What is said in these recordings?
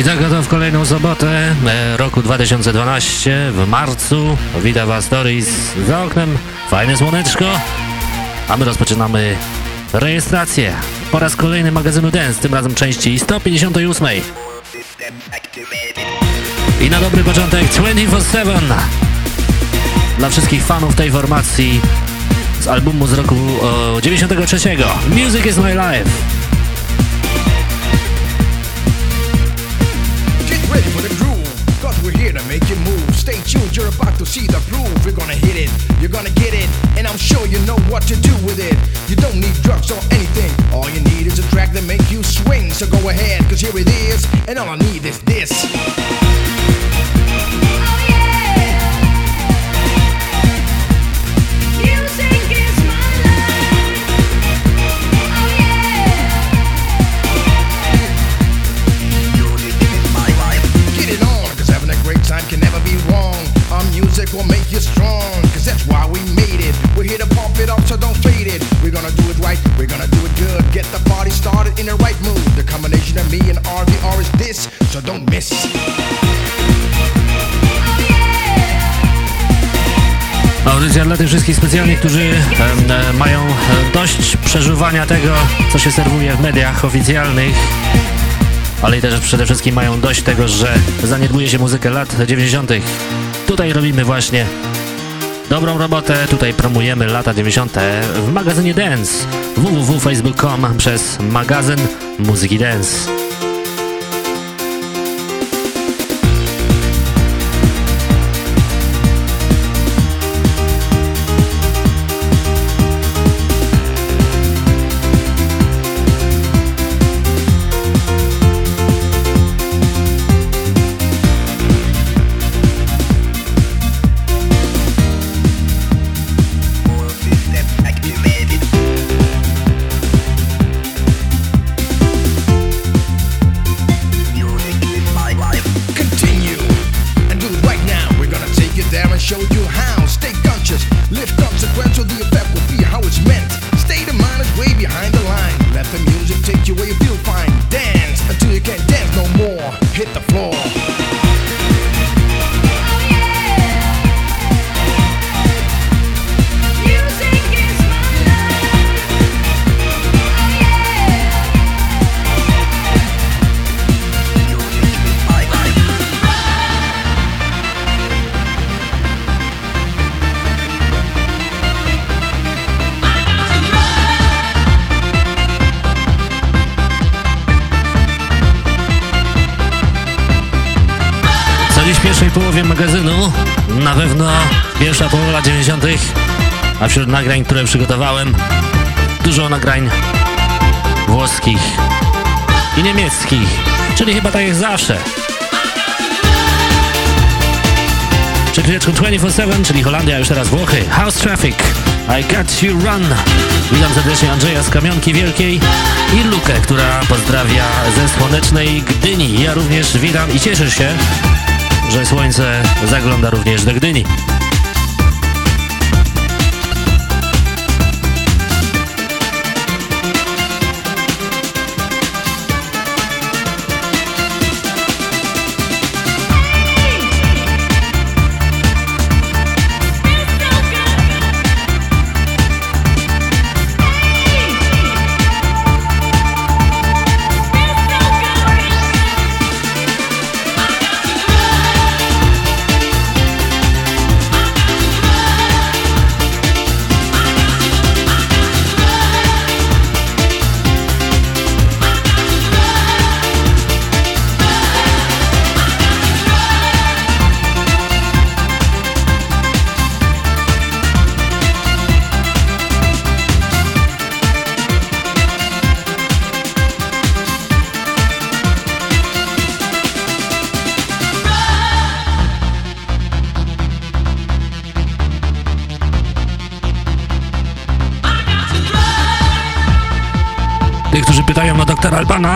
I tak oto w kolejną sobotę e, roku 2012 w marcu witam Was Doris za oknem, fajne słoneczko, a my rozpoczynamy rejestrację. Po raz kolejny magazynu Dance, tym razem części 158. I na dobry początek 24-7 dla wszystkich fanów tej formacji z albumu z roku o, 93 Music is my life. Make you move. Stay tuned, you're about to see the groove. We're gonna hit it, you're gonna get it, and I'm sure you know what to do with it. You don't need drugs or anything, all you need is a track that make you swing. So go ahead, cause here it is, and all I need is this. Will make you strong, cause that's why we made it. We're here to pump it up, so don't fade it. We're gonna do it right, we're gonna do it good. Get the party started in the right mood. The combination of me and RVR is this, so don't miss. Audycja dla tych wszystkich specjalnych, którzy e, mają dość przeżuwania tego, co się serwuje w mediach oficjalnych ale i też przede wszystkim mają dość tego, że zaniedbuje się muzykę lat 90. Tutaj robimy właśnie dobrą robotę, tutaj promujemy lata 90. w magazynie Dance www.facebook.com przez magazyn Muzyki Dance. A wśród nagrań, które przygotowałem, dużo nagrań włoskich i niemieckich, czyli chyba tak jak zawsze. Przed chwileczką 24-7, czyli Holandia, już teraz Włochy, House Traffic, I Got You Run. Witam serdecznie Andrzeja z Kamionki Wielkiej i Lukę, która pozdrawia ze słonecznej Gdyni. Ja również witam i cieszę się, że słońce zagląda również do Gdyni.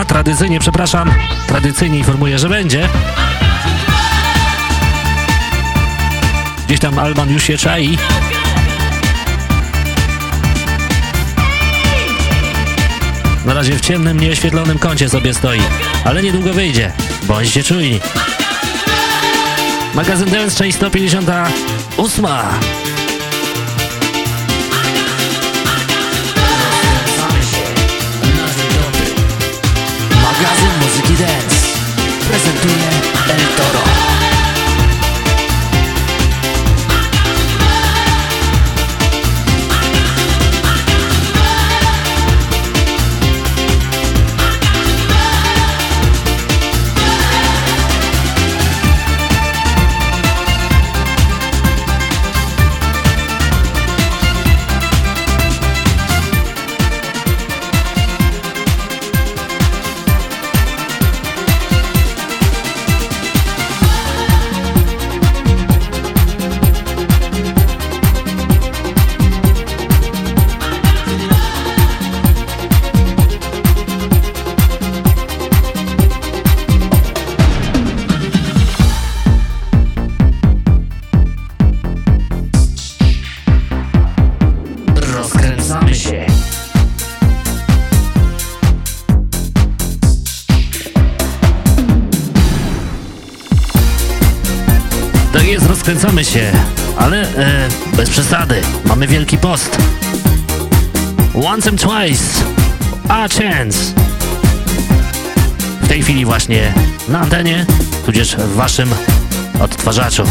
Tradycyjnie, przepraszam, tradycyjnie informuję, że będzie. Gdzieś tam Alban już się czai. Na razie w ciemnym, nieoświetlonym kącie sobie stoi, ale niedługo wyjdzie. Bądźcie czujni. Magazyn Dance, część 158. Prezentuje El Toro. Post. Once and twice. A chance. W tej chwili właśnie na antenie, tudzież w waszym odtwarzaczu.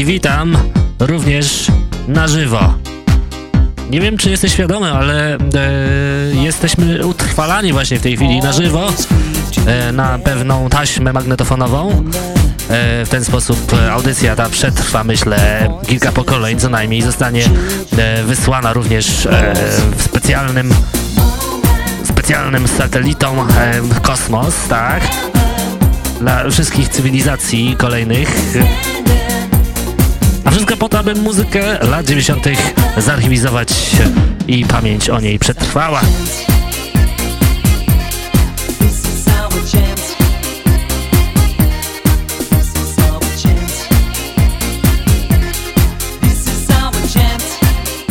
I witam również na żywo. Nie wiem, czy jesteś świadomy, ale e, jesteśmy utrwalani właśnie w tej chwili na żywo e, na pewną taśmę magnetofonową. E, w ten sposób audycja ta przetrwa, myślę, kilka pokoleń co najmniej. Zostanie e, wysłana również e, w specjalnym specjalnym satelitom e, kosmos, tak? dla wszystkich cywilizacji kolejnych. Wszystko po to, aby muzykę lat 90. zarchiwizować i pamięć o niej przetrwała.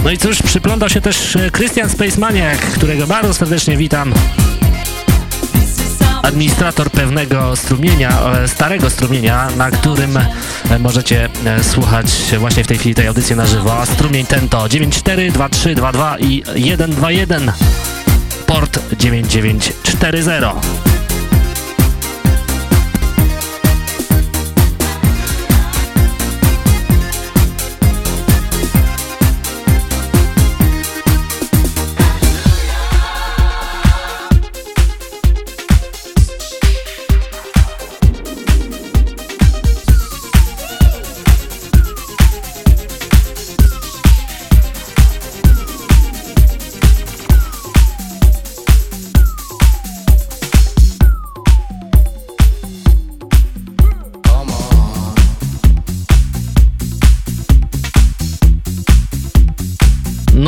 No i cóż, przyplądał się też Christian Spacemaniak, którego bardzo serdecznie witam administrator pewnego strumienia, e, starego strumienia, na którym e, możecie e, słuchać właśnie w tej chwili tej audycji na żywo. Strumień ten to 942322 i 121 port 9940.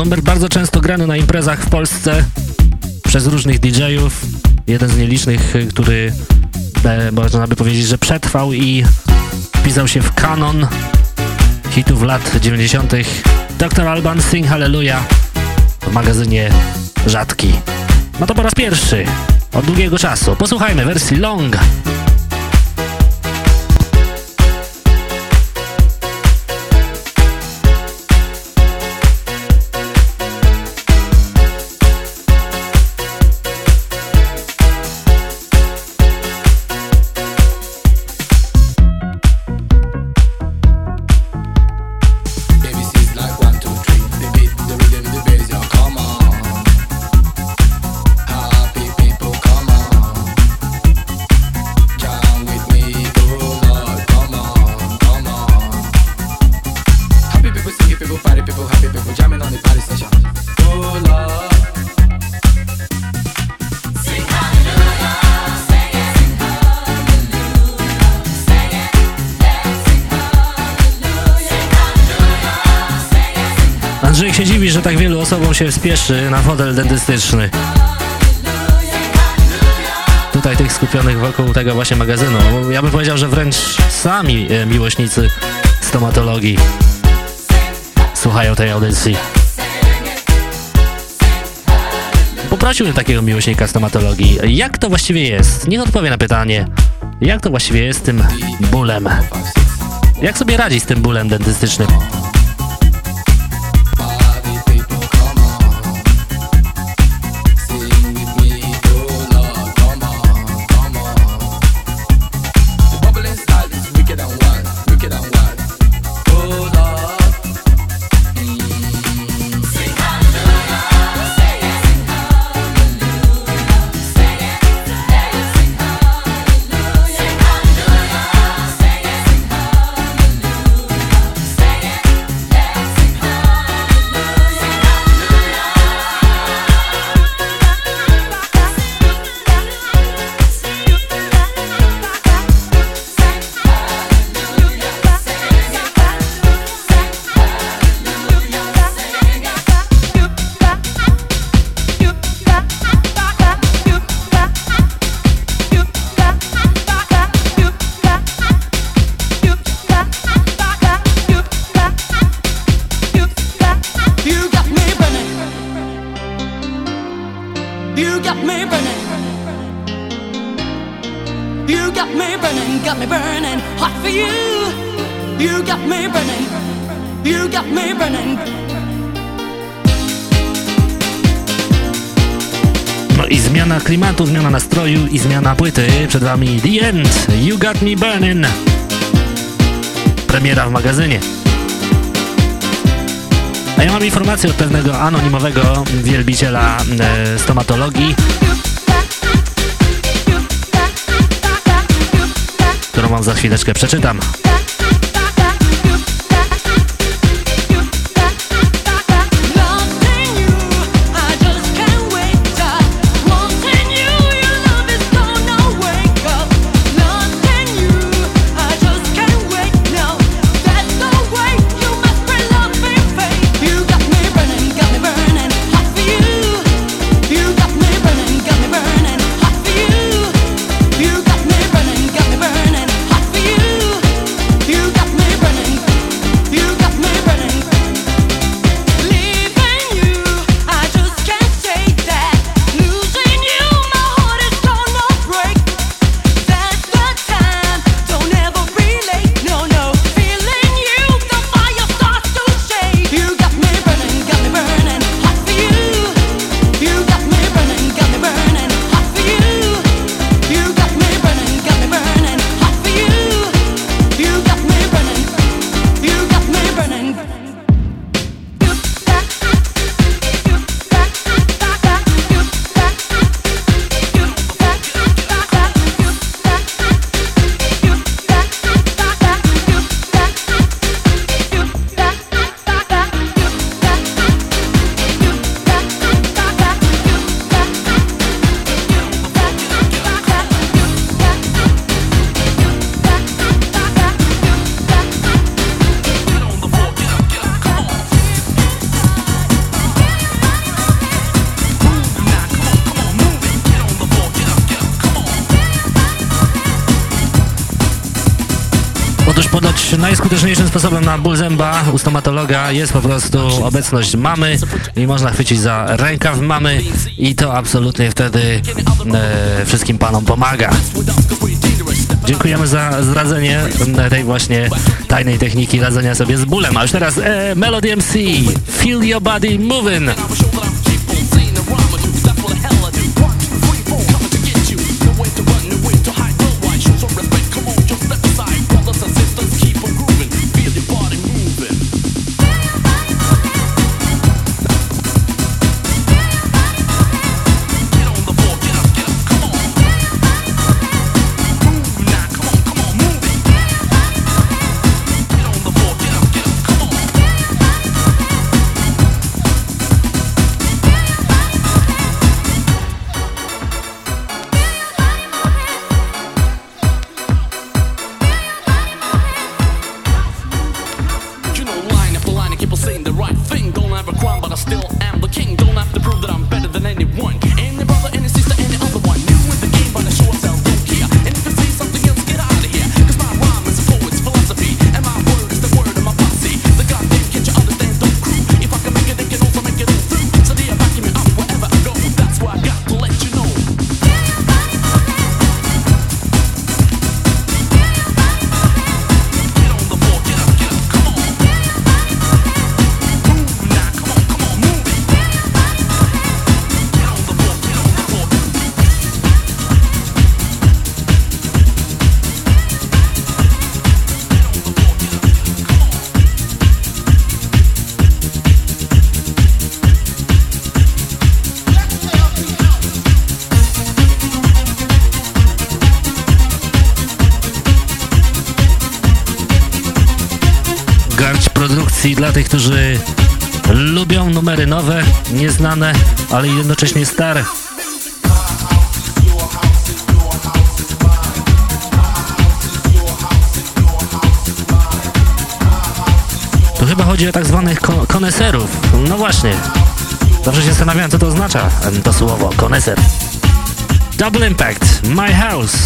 numer bardzo często grany na imprezach w Polsce przez różnych DJ-ów. jeden z nielicznych, który e, można by powiedzieć, że przetrwał i wpisał się w kanon hitów lat 90. Dr. Alban Sing Hallelujah w magazynie Rzadki. No to po raz pierwszy od długiego czasu. Posłuchajmy wersji long. Się spieszy na fotel dentystyczny. Tutaj tych skupionych wokół tego właśnie magazynu. Ja bym powiedział, że wręcz sami e, miłośnicy stomatologii słuchają tej audycji. Poprosiłbym takiego miłośnika stomatologii. Jak to właściwie jest? Niech odpowie na pytanie. Jak to właściwie jest z tym bólem? Jak sobie radzi z tym bólem dentystycznym? Przed wami The End, You Got Me Burning. Premiera w magazynie. A ja mam informację od pewnego anonimowego wielbiciela e, stomatologii, którą wam za chwileczkę przeczytam. Najskuteczniejszym sposobem na ból zęba u stomatologa jest po prostu obecność mamy i można chwycić za rękaw mamy i to absolutnie wtedy e, wszystkim panom pomaga. Dziękujemy za zradzenie tej właśnie tajnej techniki radzenia sobie z bólem. A już teraz e, Melody MC, Feel Your Body Moving. Którzy lubią numery nowe, nieznane, ale jednocześnie stare. Tu chyba chodzi o tak zwanych ko koneserów. No właśnie. Zawsze się zastanawiałem, co to oznacza, to słowo, koneser. Double Impact, My House.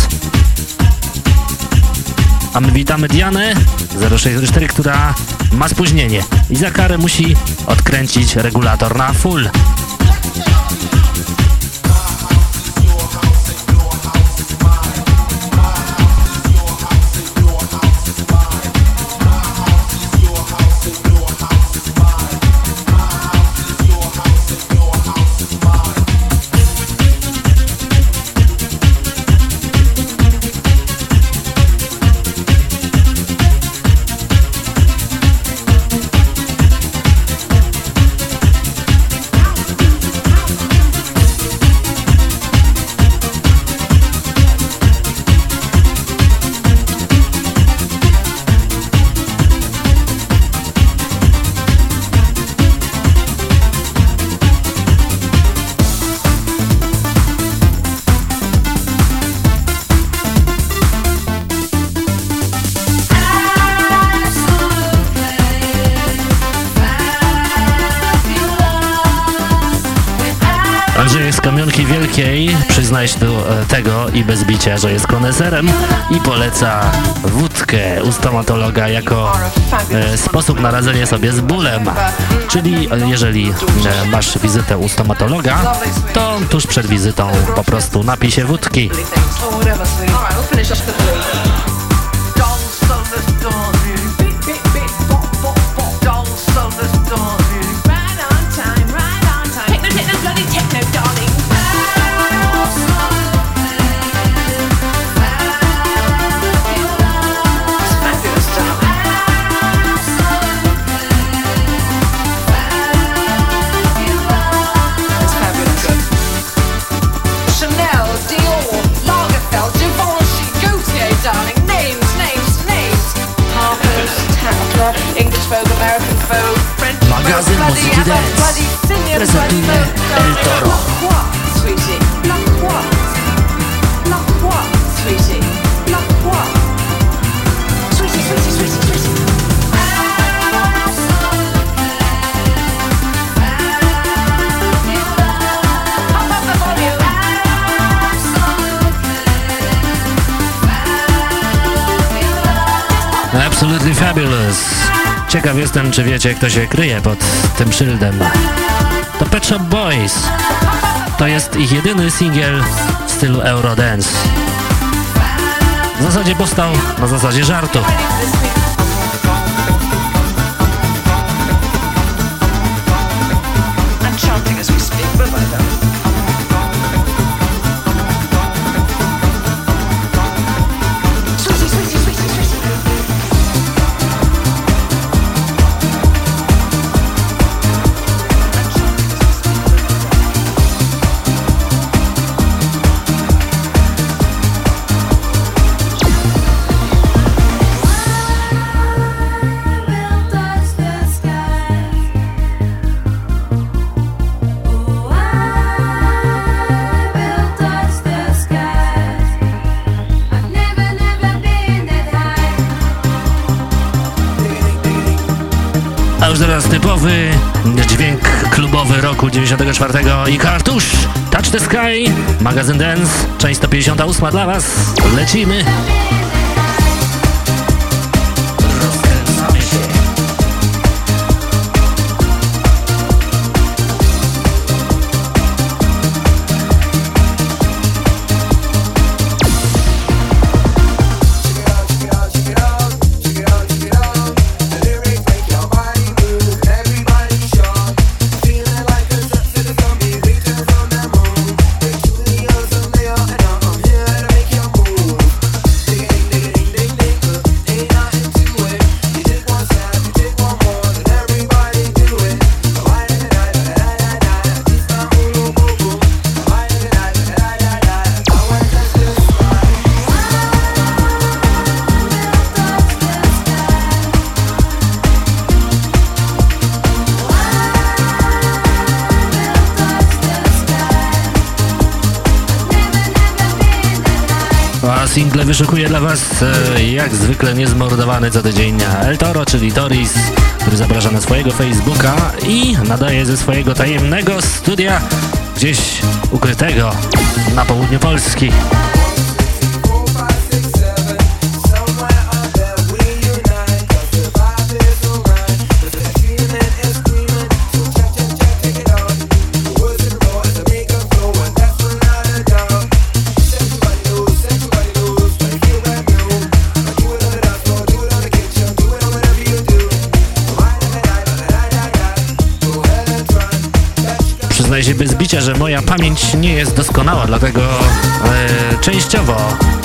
A my witamy Dianę 064, która ma spóźnienie i za karę musi odkręcić regulator na full. Przyznaje się do e, tego i bez bicia, że jest koneserem i poleca wódkę u stomatologa jako e, sposób na radzenie sobie z bólem. Czyli e, jeżeli e, masz wizytę u stomatologa, to tuż przed wizytą po prostu napij się wódki. magazyn muzyki dance prezentuje El Toro. Absolutely fabulous. Ciekaw jestem, czy wiecie, kto się kryje pod tym szyldem. To Pet Shop Boys. To jest ich jedyny singiel w stylu Eurodance. W zasadzie powstał na zasadzie żartu. 24 i Kartusz, Touch the Sky, magazyn Dance, część 158 dla Was. Lecimy! Wyszukuje dla Was e, jak zwykle niezmordowany co tydzień El Toro, czyli Toris, który zaprasza na swojego Facebooka i nadaje ze swojego tajemnego studia gdzieś ukrytego na południu Polski. Się bez bicia, że moja pamięć nie jest doskonała, dlatego e, częściowo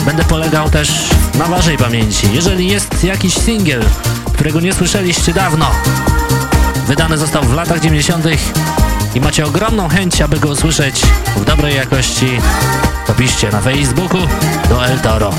będę polegał też na waszej pamięci. Jeżeli jest jakiś singiel, którego nie słyszeliście dawno, wydany został w latach 90. i macie ogromną chęć, aby go usłyszeć w dobrej jakości, to piszcie na Facebooku do El Toro.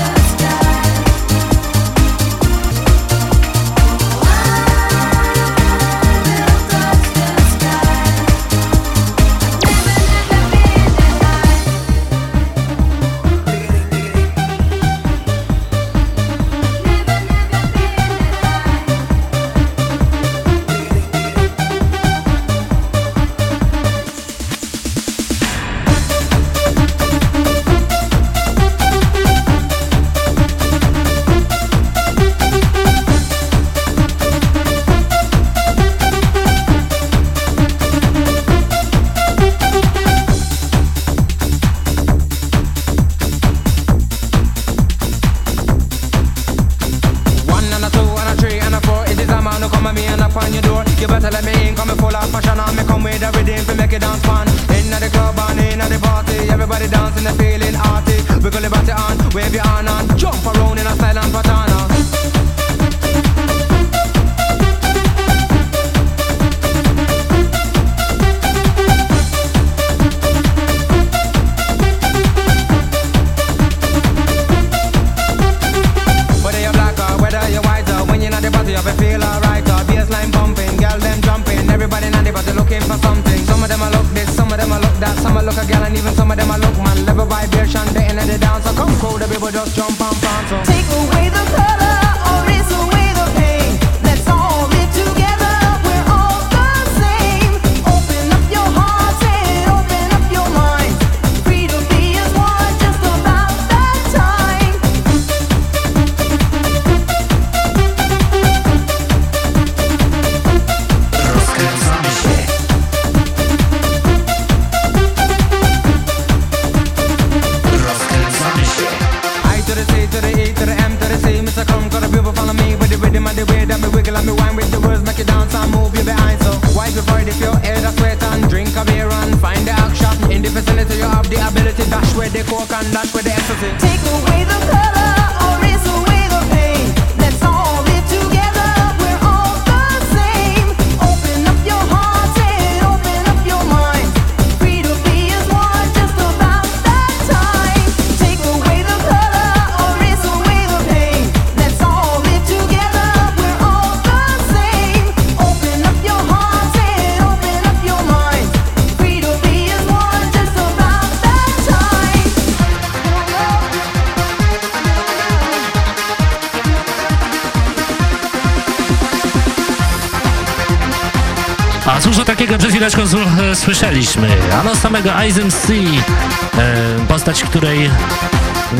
Słyszeliśmy. Ano samego Aizen C, e, postać, której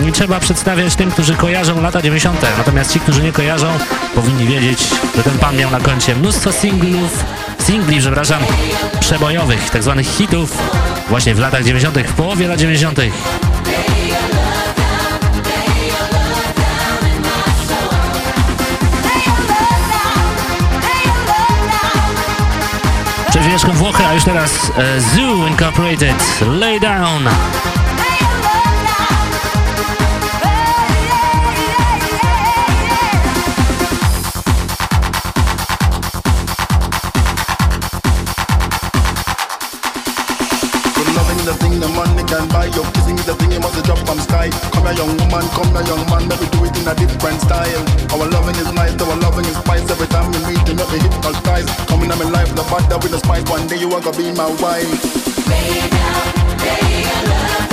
nie trzeba przedstawiać tym, którzy kojarzą lata 90. Natomiast ci, którzy nie kojarzą, powinni wiedzieć, że ten pan miał na koncie mnóstwo singlów, singli, przepraszam, przebojowych, tak zwanych hitów właśnie w latach 90., w połowie lat 90. chwileczką Włochy, a już teraz e, Zoo Incorporated, Lay Down. Drop from sky. Come here, young woman, come here, young man. Let me do it in a different style. Our loving is nice, our loving is spice. Every time we meet, you make me hypnotize. Coming in my life, the butter with the spice. One day you are gonna be my wife. Lay down, lay your love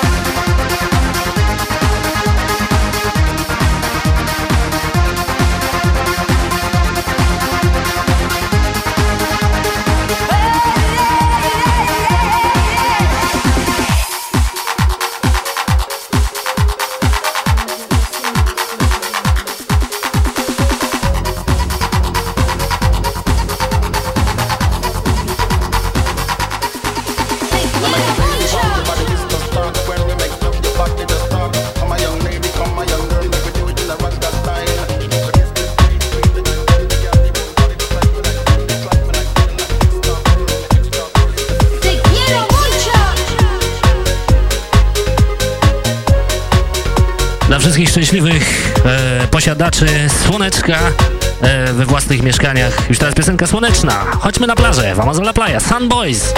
Posiadaczy słoneczka e, we własnych mieszkaniach. Już teraz piosenka słoneczna. Chodźmy na plażę. Vamos a la playa. Sun Boys.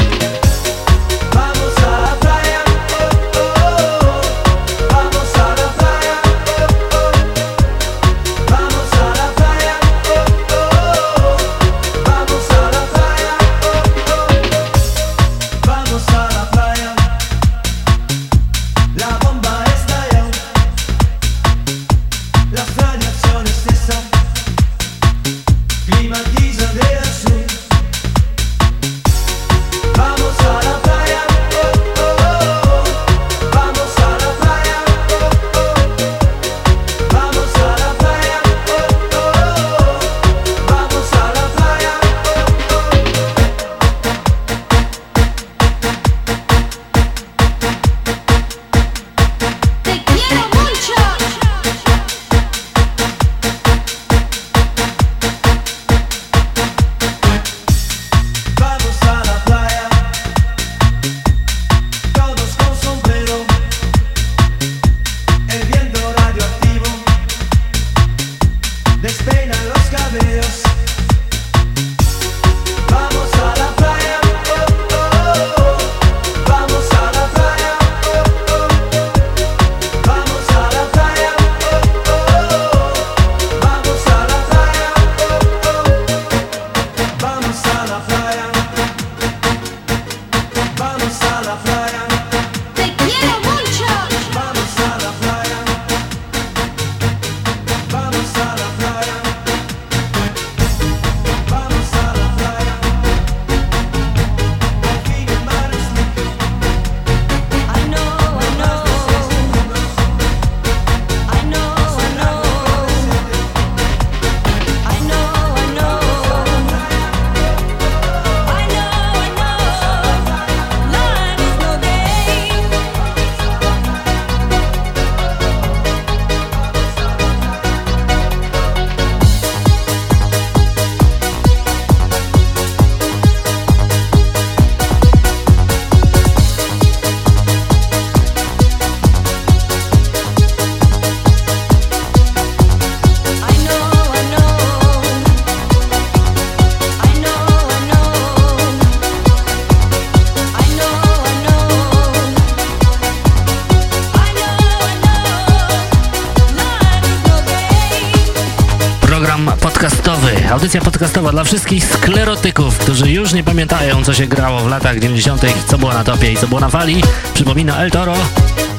Dla wszystkich sklerotyków, którzy już nie pamiętają, co się grało w latach 90., co było na topie i co było na fali. Przypomina El Toro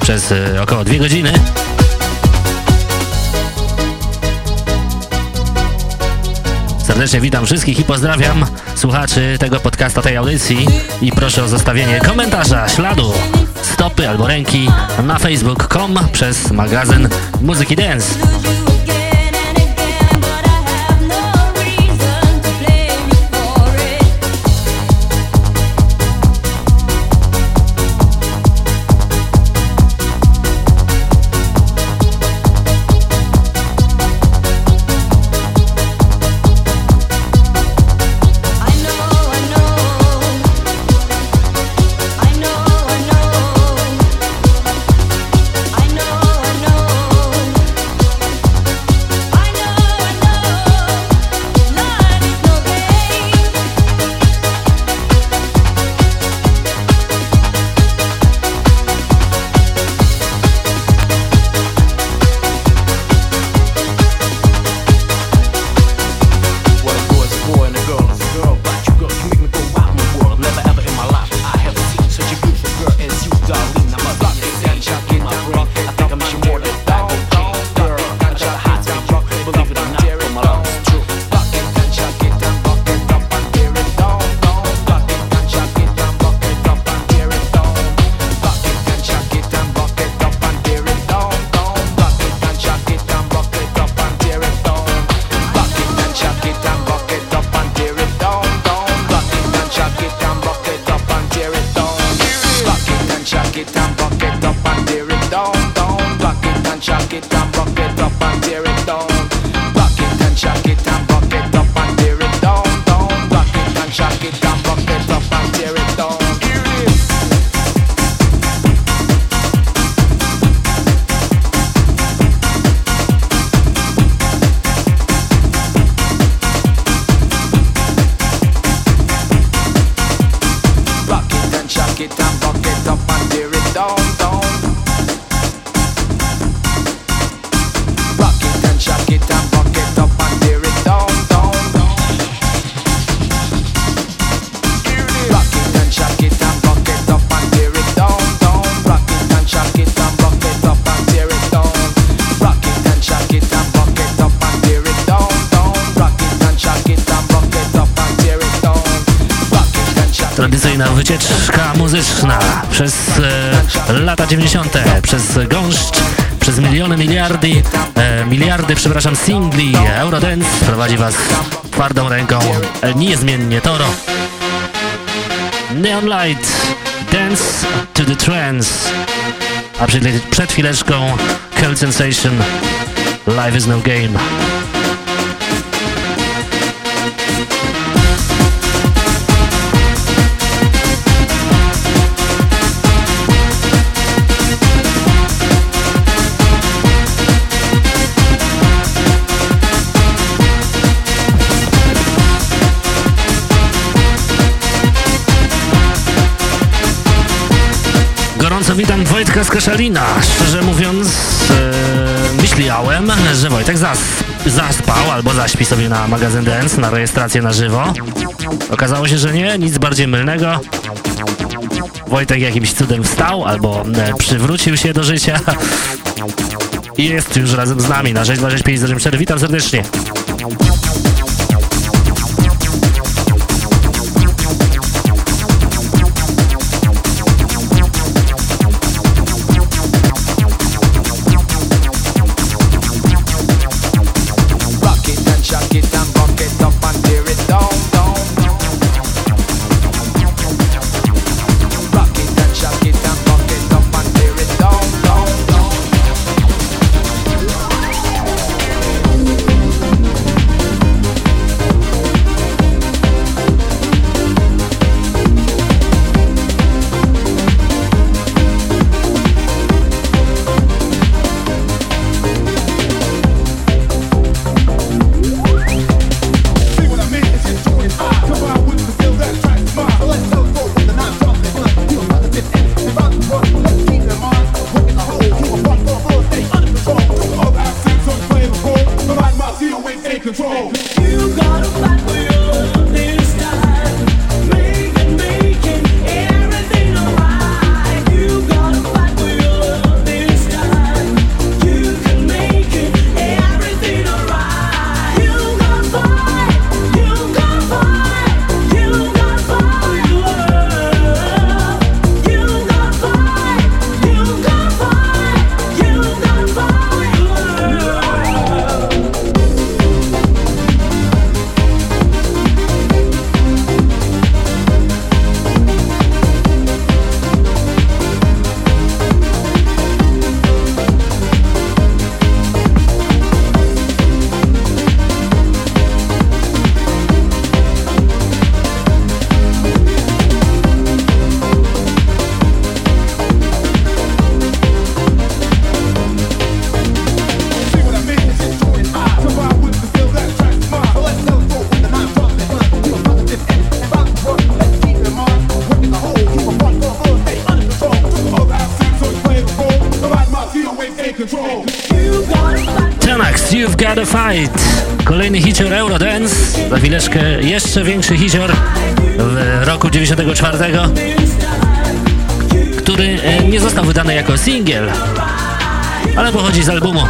przez y, około dwie godziny. Serdecznie witam wszystkich i pozdrawiam słuchaczy tego podcasta, tej audycji i proszę o zostawienie komentarza, śladu, stopy albo ręki na facebook.com przez magazyn Muzyki Dance. Wycieczka muzyczna przez e, lata 90., przez gąszcz, przez miliony, miliardy, e, miliardy, przepraszam, singli Eurodance prowadzi Was twardą ręką e, niezmiennie Toro. Neon Light, Dance to the Trance, a przed, przed chwileczką Cold Sensation, Life is no game. Wojtka z. Szczerze mówiąc, e, myślałem, że Wojtek zas zaspał albo zaśpi sobie na magazyn Dance, na rejestrację na żywo. Okazało się, że nie, nic bardziej mylnego. Wojtek jakimś cudem wstał albo e, przywrócił się do życia i jest już razem z nami na 626 Witam serdecznie. jeszcze większy hicior w roku 94, który e, nie został wydany jako singiel, ale pochodzi z albumu.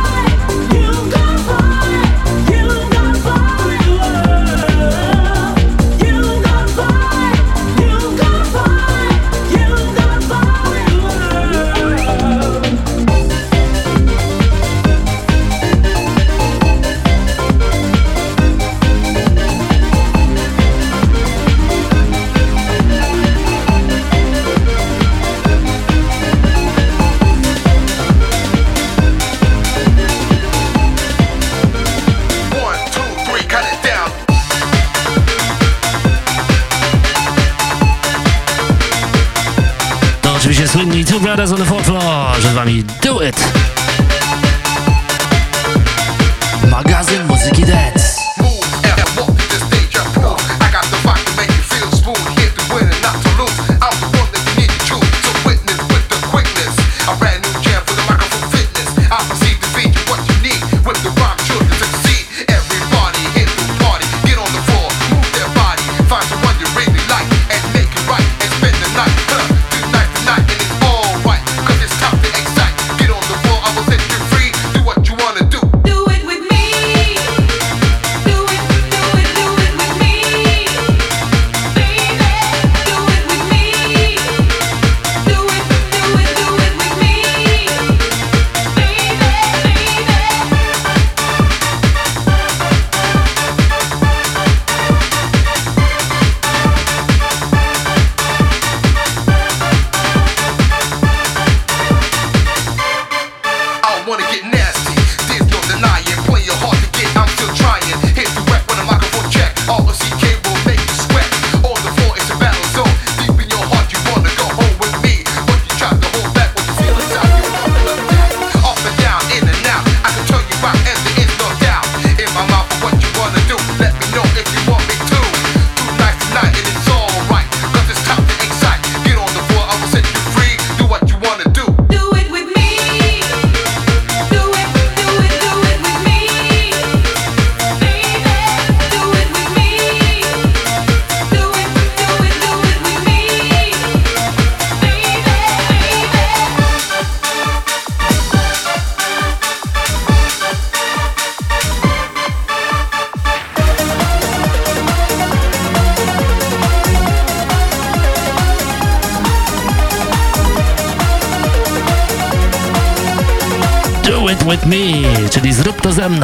Brothers on the Fourth Floor, przed wami Do It!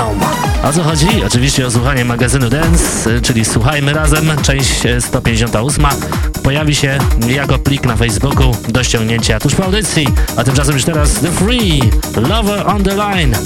mną. O co chodzi? Oczywiście o słuchanie magazynu Dance, y, czyli Słuchajmy Razem, część 158. Pojawi się jako plik na Facebooku do ściągnięcia tuż po audycji. A tymczasem już teraz The Free, Lover on the Line.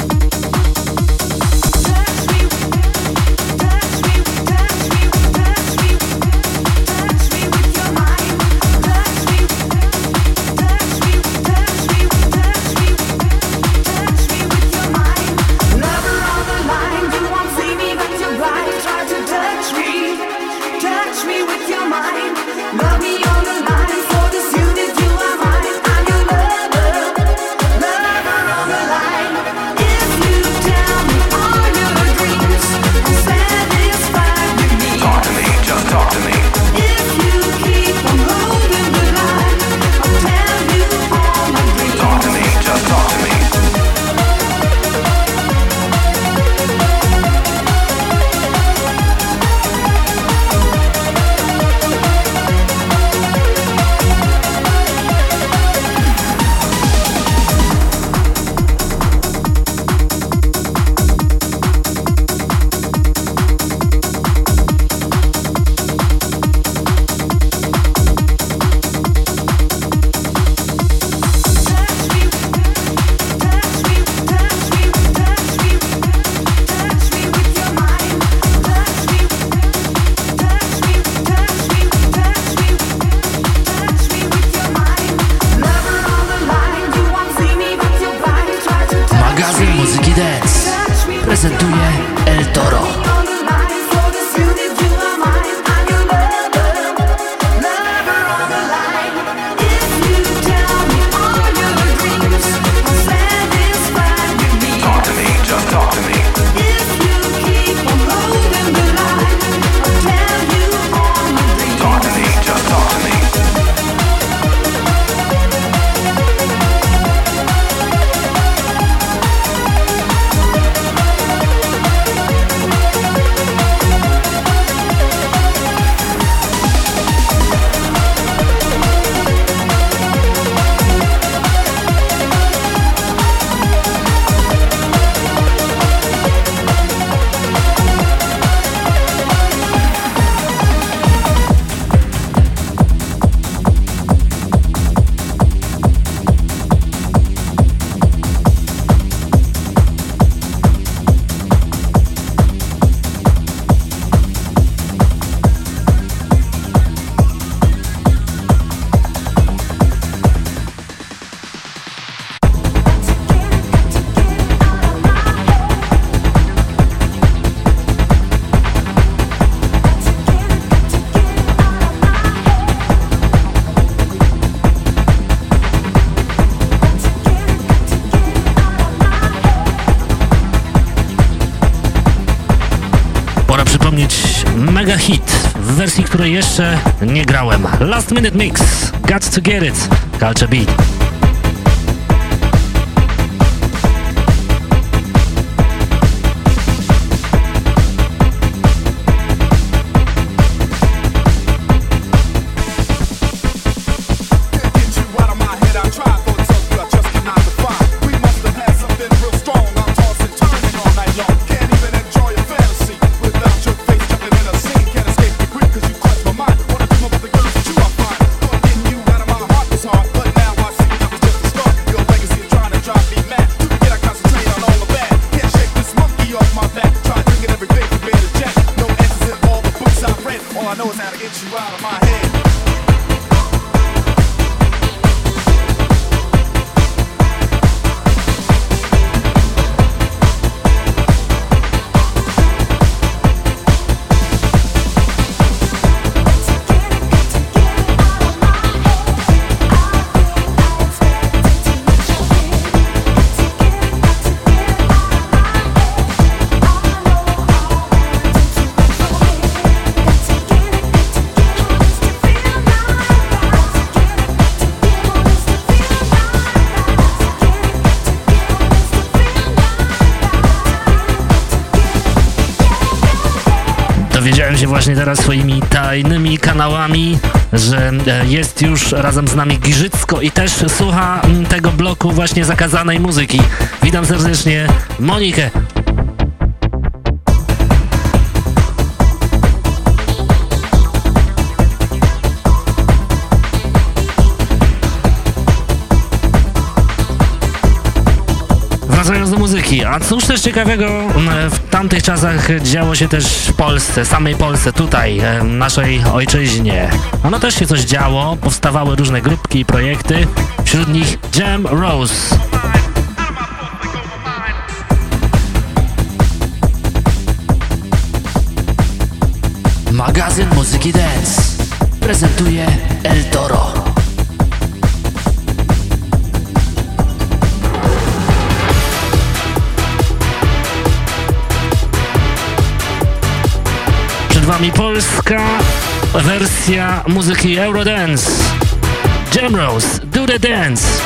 Minute Mix, Got to Get It, Culture Beat. Właśnie teraz swoimi tajnymi kanałami, że e, jest już razem z nami Giżycko i też słucha tego bloku właśnie zakazanej muzyki. Witam serdecznie Monikę. Muzyki. A cóż też ciekawego mm, w tamtych czasach działo się też w Polsce, samej Polsce, tutaj, naszej ojczyźnie. Ono też się coś działo, powstawały różne grupki i projekty, wśród nich Jam Rose. Magazyn Muzyki Dance prezentuje El Toro. Wami polska wersja muzyki Eurodance. Jamrose, do the dance.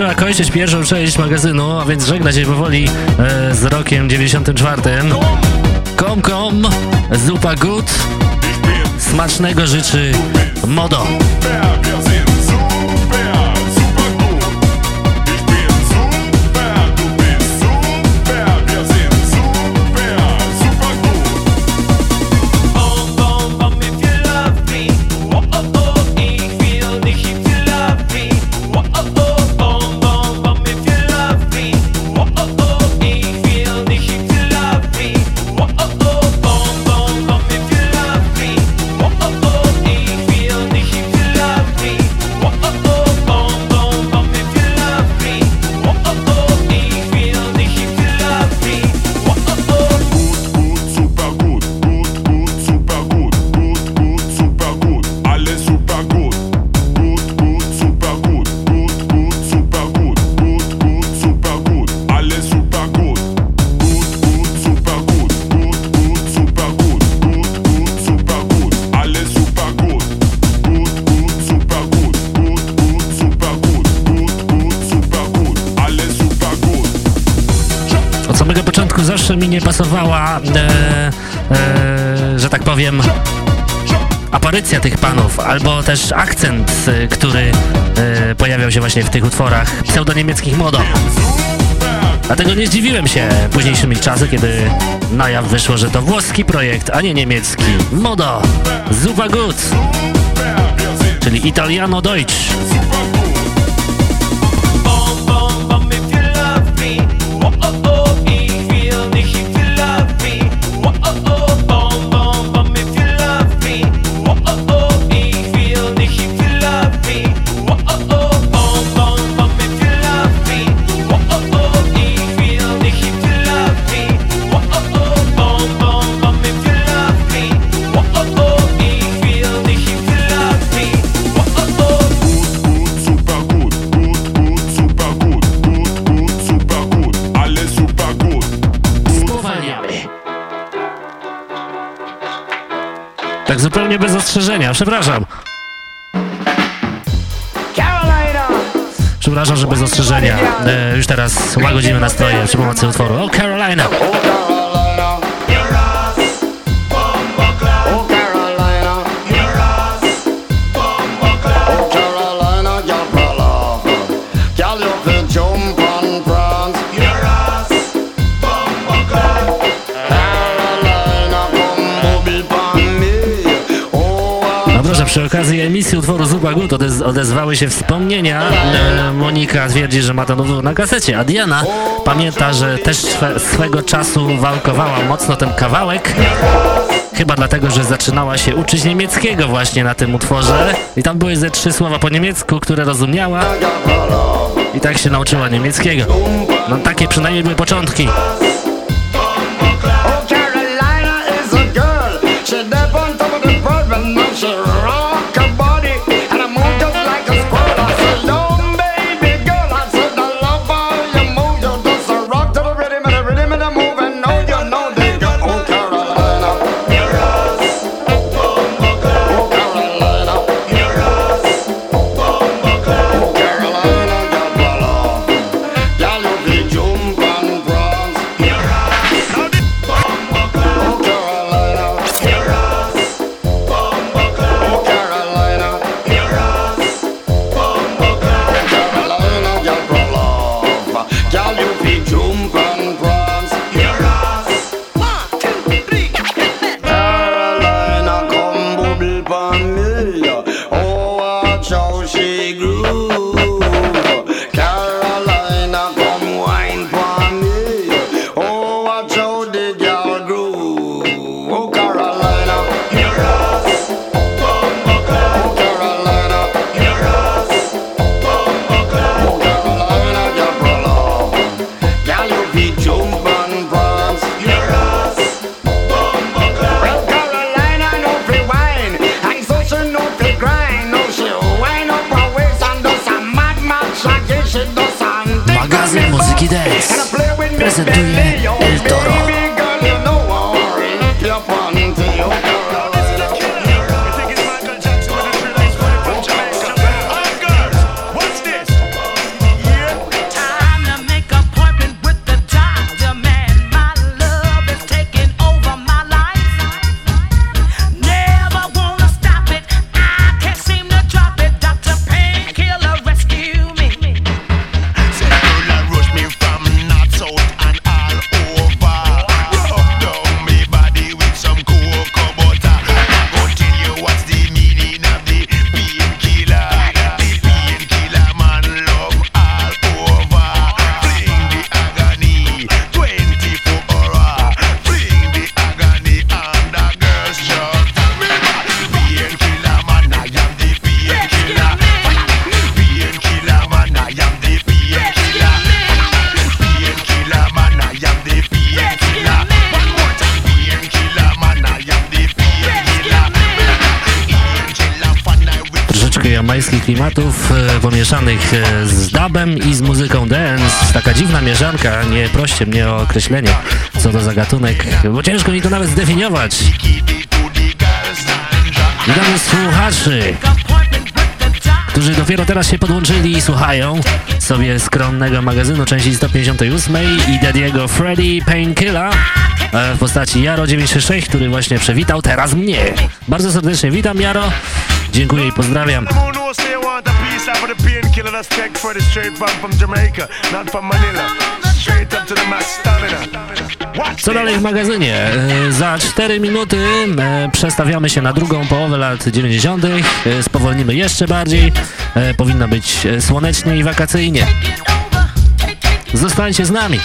trzeba kończyć pierwszą część magazynu, a więc żegna się powoli e, z rokiem 94. Kom kom, zupa gut, smacznego życzy modo. powiem, aparycja tych panów, albo też akcent, y, który y, pojawiał się właśnie w tych utworach pseudoniemieckich modo. Dlatego nie zdziwiłem się późniejszymi czasy, kiedy na jaw wyszło, że to włoski projekt, a nie niemiecki. Modo, Zuba Good, czyli Italiano Deutsch. zupełnie bez ostrzeżenia, przepraszam. Przepraszam, że bez ostrzeżenia. E, już teraz łagodzimy nastroje przy pomocy utworu. Oh, Carolina! wokalisty utworu Zuba Gut odez odezwały się wspomnienia. Monika twierdzi, że ma ten utwór na kasecie, a Diana pamięta, że też swe swego czasu walkowała mocno ten kawałek. Chyba dlatego, że zaczynała się uczyć niemieckiego właśnie na tym utworze. I tam były ze trzy słowa po niemiecku, które rozumiała. I tak się nauczyła niemieckiego. No takie przynajmniej były początki. dubem i z muzyką dance. Taka dziwna mieszanka, nie proście mnie o określenie co to za gatunek, bo ciężko mi to nawet zdefiniować. Witamy słuchaczy, którzy dopiero teraz się podłączyli i słuchają sobie skromnego magazynu części 158 i Dediego Freddy Painkilla e, w postaci Jaro936, który właśnie przywitał teraz mnie. Bardzo serdecznie witam Jaro, dziękuję i pozdrawiam killer that's pegged for the straight bomb from Jamaica, not from Manila. Straight up to the max stamina. Co dalej w magazynie? E, za 4 minuty e, przestawiamy się na drugą połowę lat 90. E, spowolnimy jeszcze bardziej. Powinno być słonecznie i wakacyjnie. Zostańcie z nami.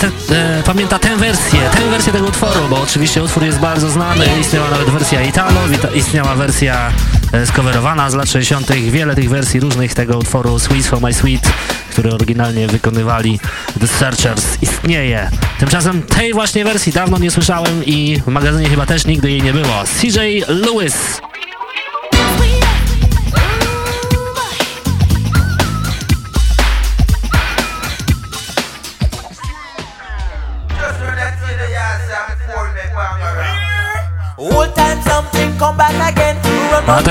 pamięta, e, pamięta tę wersję, tę wersję tego utworu, bo oczywiście utwór jest bardzo znany, istniała nawet wersja Italo, istniała wersja e, skowerowana z lat 60., wiele tych wersji różnych tego utworu Sweet for My Sweet, który oryginalnie wykonywali The Searchers, istnieje. Tymczasem tej właśnie wersji dawno nie słyszałem i w magazynie chyba też nigdy jej nie było. CJ Lewis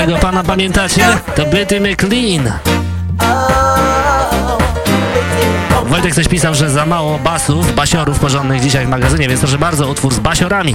Tego pana pamiętacie? To Betty McLean. Wojtek też pisał, że za mało basów, basiorów porządnych dzisiaj w magazynie, więc proszę bardzo, utwór z basiorami.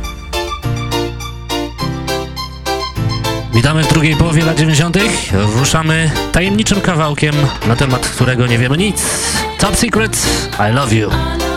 Witamy w drugiej połowie lat 90. Ruszamy tajemniczym kawałkiem, na temat którego nie wiemy nic. Top Secret, I Love You.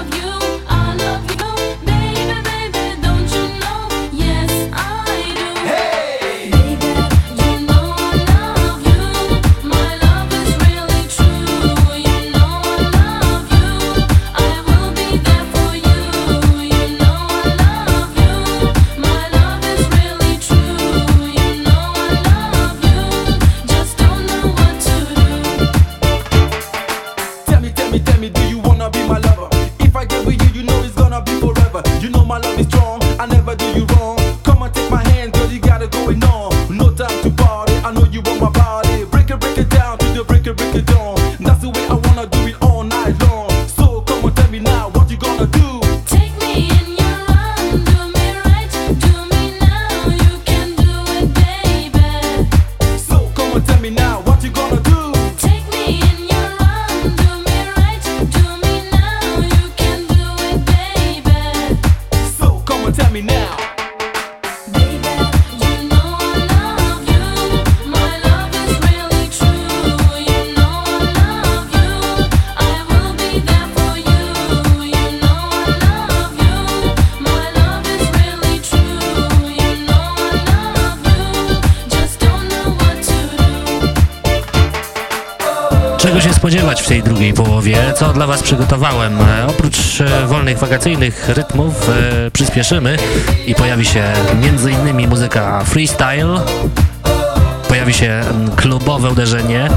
Przygotowałem? E, Oprócz e, wolnych wakacyjnych rytmów e, przyspieszymy i pojawi się m.in. muzyka freestyle, pojawi się klubowe uderzenie,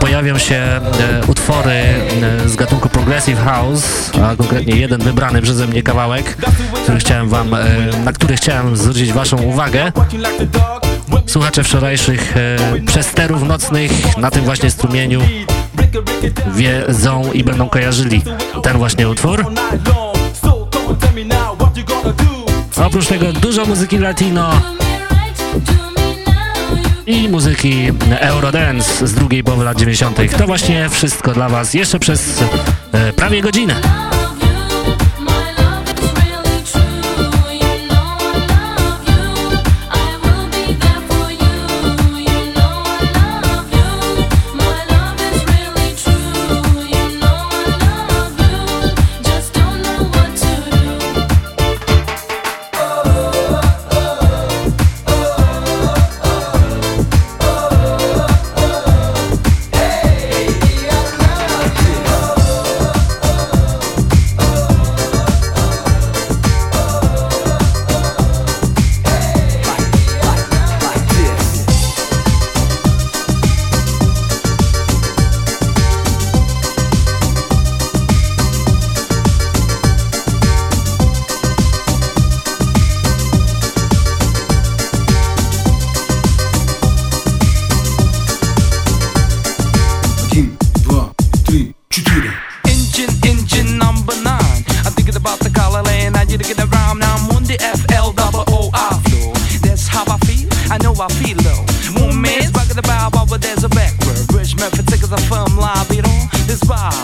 pojawią się e, utwory e, z gatunku Progressive House, a konkretnie jeden wybrany przeze mnie kawałek, który chciałem wam, e, na który chciałem zwrócić Waszą uwagę. Słuchacze wczorajszych przesterów nocnych na tym właśnie strumieniu wiedzą i będą kojarzyli ten właśnie utwór. Oprócz tego dużo muzyki latino i muzyki Eurodance z drugiej połowy lat 90. To właśnie wszystko dla Was jeszcze przez e, prawie godzinę. I feel low. Movements, back of the bow, but there's a backward. Rich man, for tickets, a firm lobby, you know? This bar.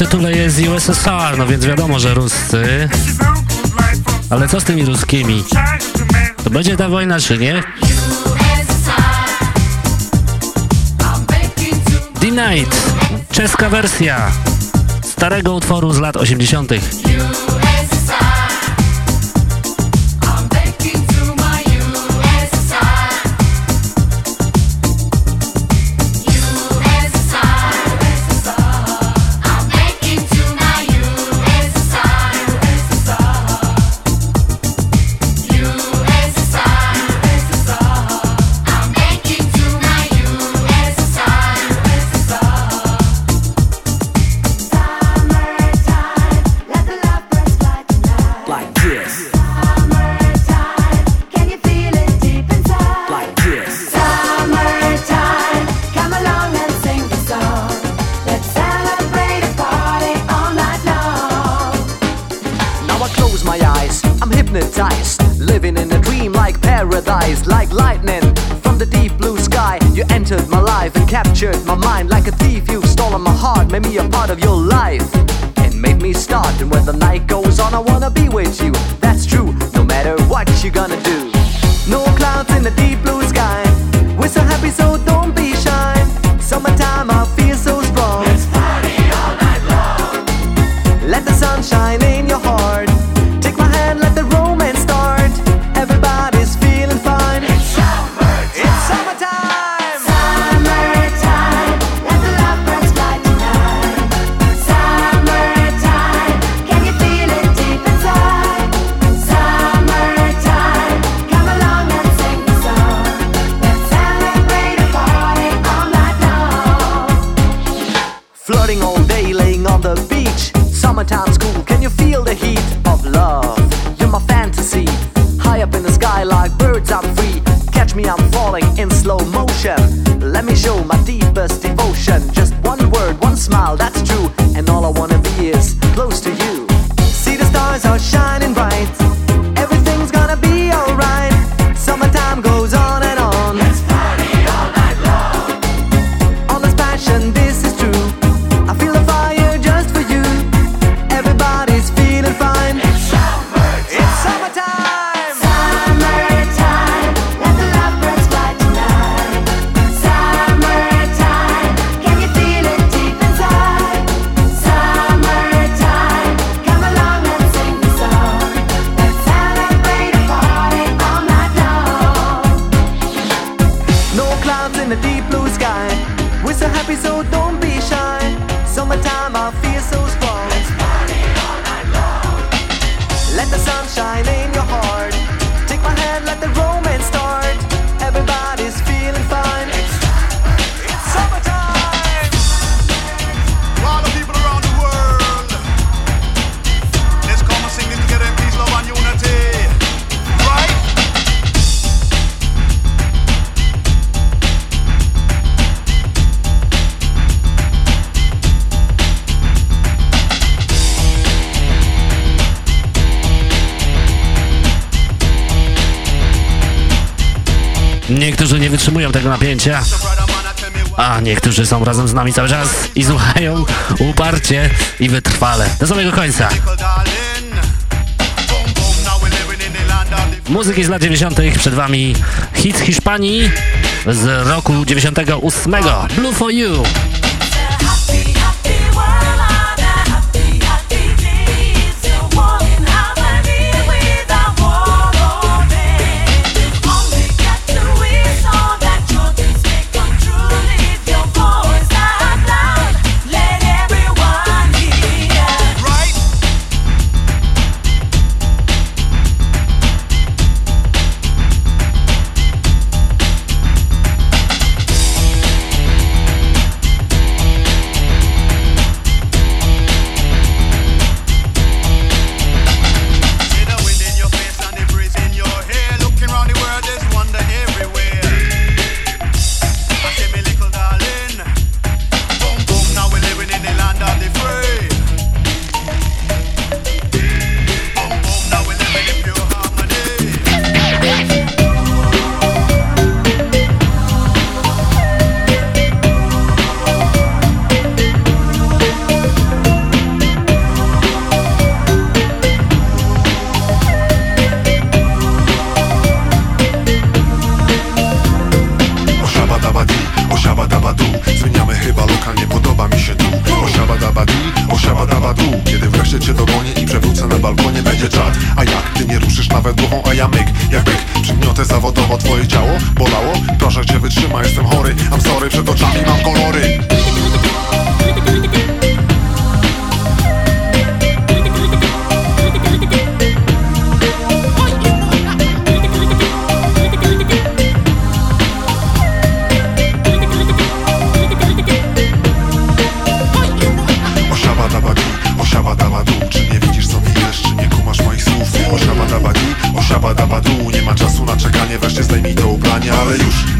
tytule jest USSR, no więc wiadomo, że ruscy. Ale co z tymi ruskimi? To będzie ta wojna, czy nie? The Night, czeska wersja starego utworu z lat 80. fly like birds, I'm free. Catch me, I'm falling in slow motion. Let me show my deepest devotion. Just one word, one smile, that's true. And all I wanna be is close to you. See the stars are shining bright. utrzymują tego napięcia. A niektórzy są razem z nami cały czas i słuchają uparcie i wytrwale. Do samego końca. Muzyki z lat 90. przed wami hit Hiszpanii z roku 98. Blue for you.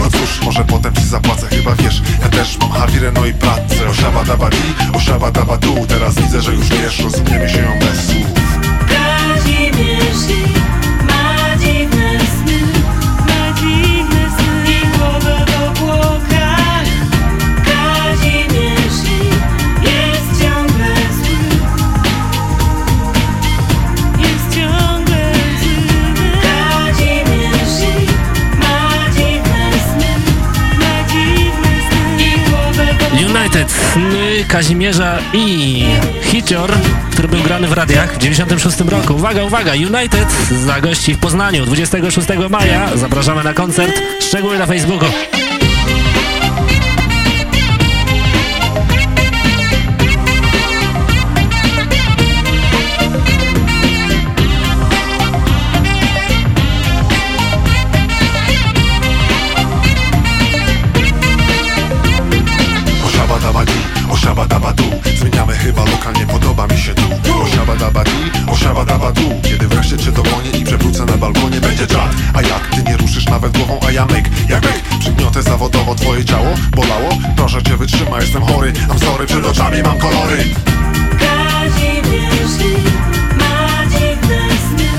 No cóż, może potem ci zapłacę Chyba wiesz, ja też mam hawirę, no i pracę. Osiaba dabadi, osiaba dabadu Teraz widzę, że już wiesz, rozumiemy się ją bez słów Kazimierza i Hicior, który był grany w radiach w 96 roku. Uwaga, uwaga, United zagości w Poznaniu 26 maja. Zapraszamy na koncert, szczegóły na Facebooku. Zawodowo twoje ciało Bolało? Proszę cię wytrzymaj, jestem chory. I'm sorry, przed oczami mam kolory. Kazimierz ma dziwne sny,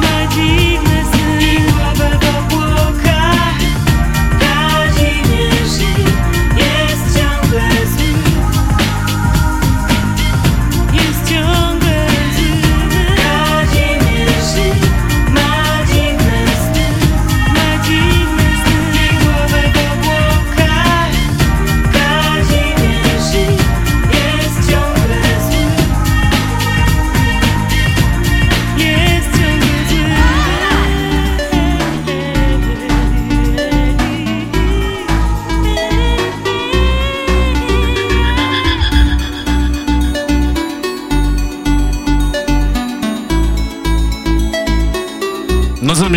ma sny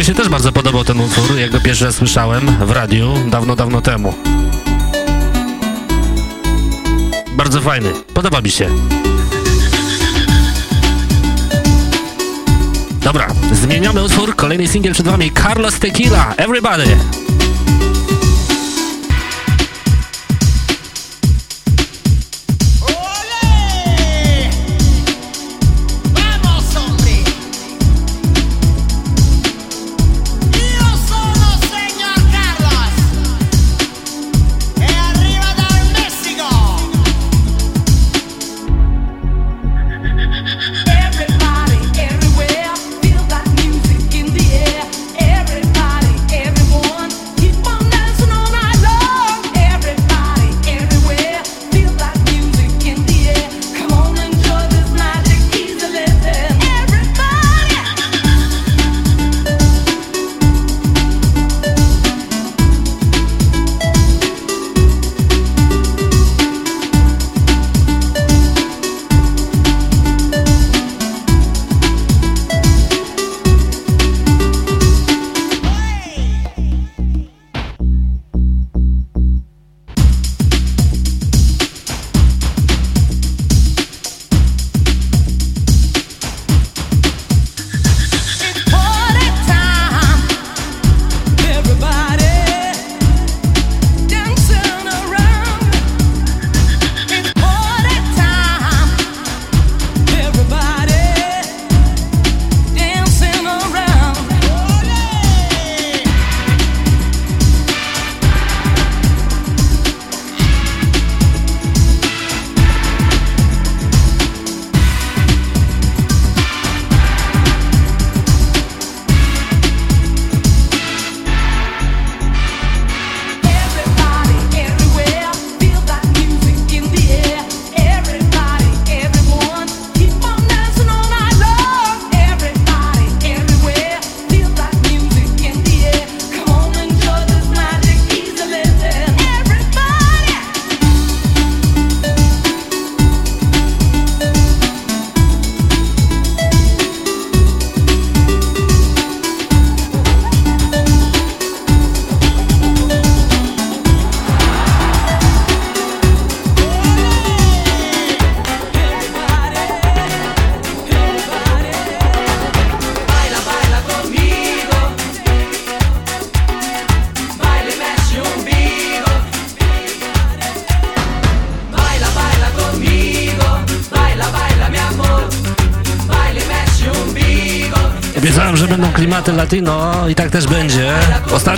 się też bardzo podobał ten utwór, jak go pierwszy raz słyszałem w radiu dawno, dawno temu. Bardzo fajny, podoba mi się. Dobra, zmieniamy utwór, kolejny singiel przed wami, Carlos Tequila, Everybody.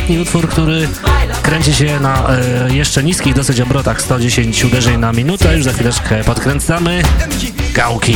ostatni utwór, który kręci się na e, jeszcze niskich dosyć obrotach 110 uderzeń na minutę. Już za chwileczkę podkręcamy gałki.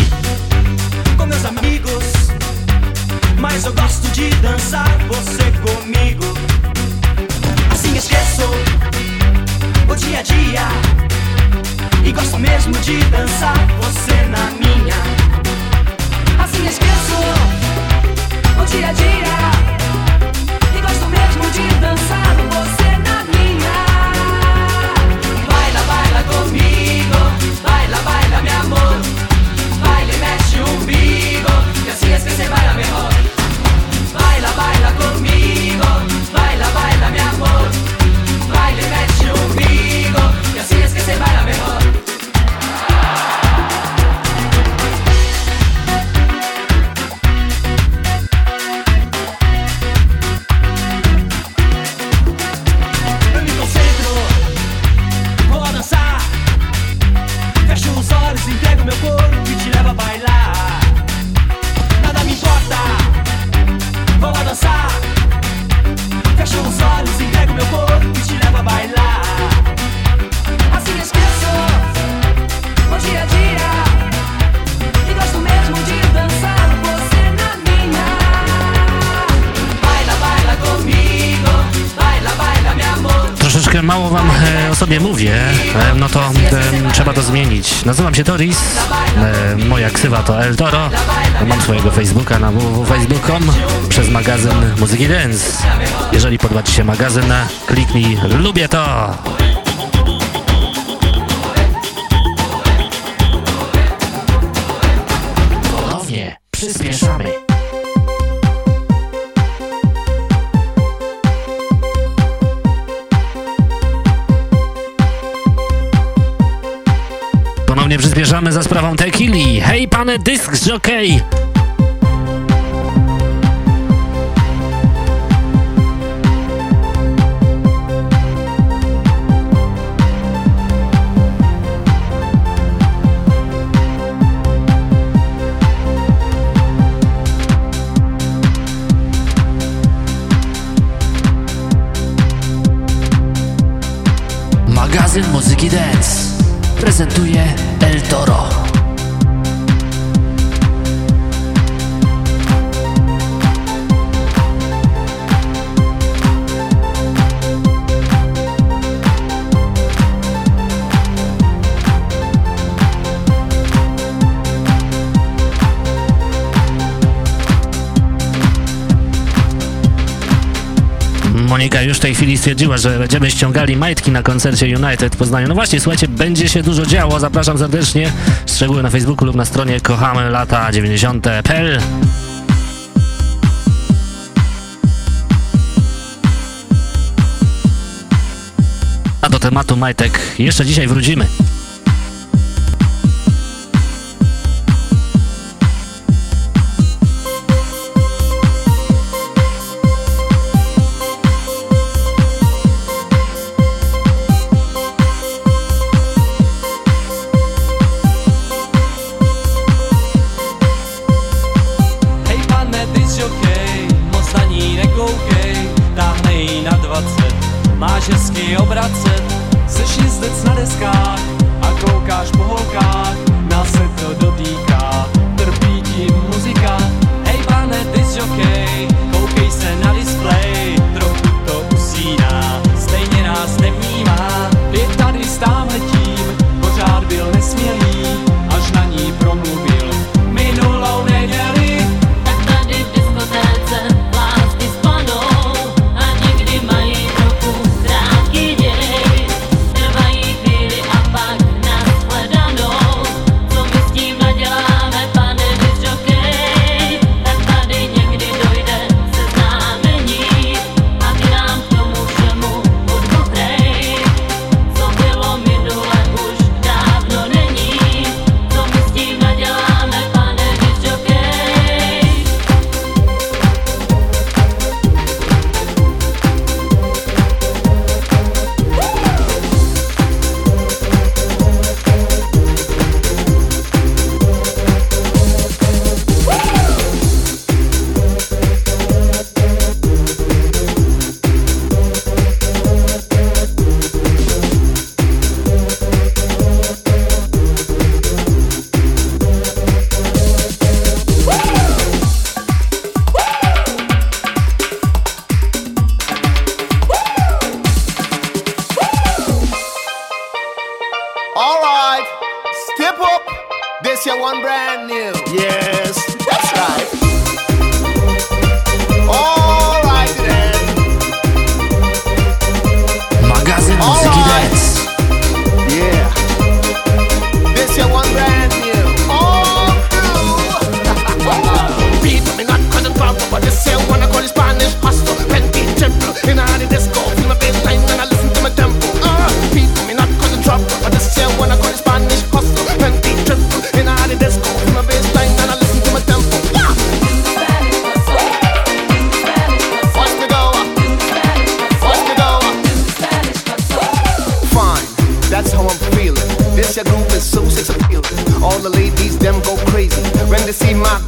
się Toris, e, moja ksywa to El Toro, mam swojego Facebooka na www.facebook.com przez magazyn Muzyki Dance. Jeżeli podoba Ci się magazyn, kliknij lubię to! sprawą tekili. Hej, pane dysk jockey! magazyn muzyki dance prezentuje tej chwili stwierdziła, że będziemy ściągali majtki na koncercie United w Poznaniu. No właśnie, słuchajcie, będzie się dużo działo. Zapraszam serdecznie. Szczegóły na Facebooku lub na stronie kochamy lata 90.pl. A do tematu majtek jeszcze dzisiaj wrócimy.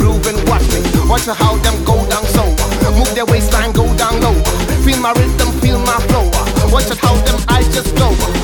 groove and watch me. Watch how them go down so. Move their waistline, go down low. Feel my rhythm, feel my flow. Watch how them eyes just go.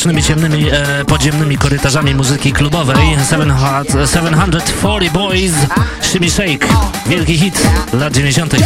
mrocznymi, ciemnymi, e, podziemnymi korytarzami muzyki klubowej 700, 740 Boys, Shimmy Shake, wielki hit lat 90.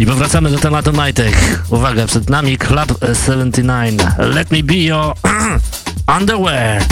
I powracamy do tematu Nightek. Uwaga, przed nami Club 79. Let me be your underwear.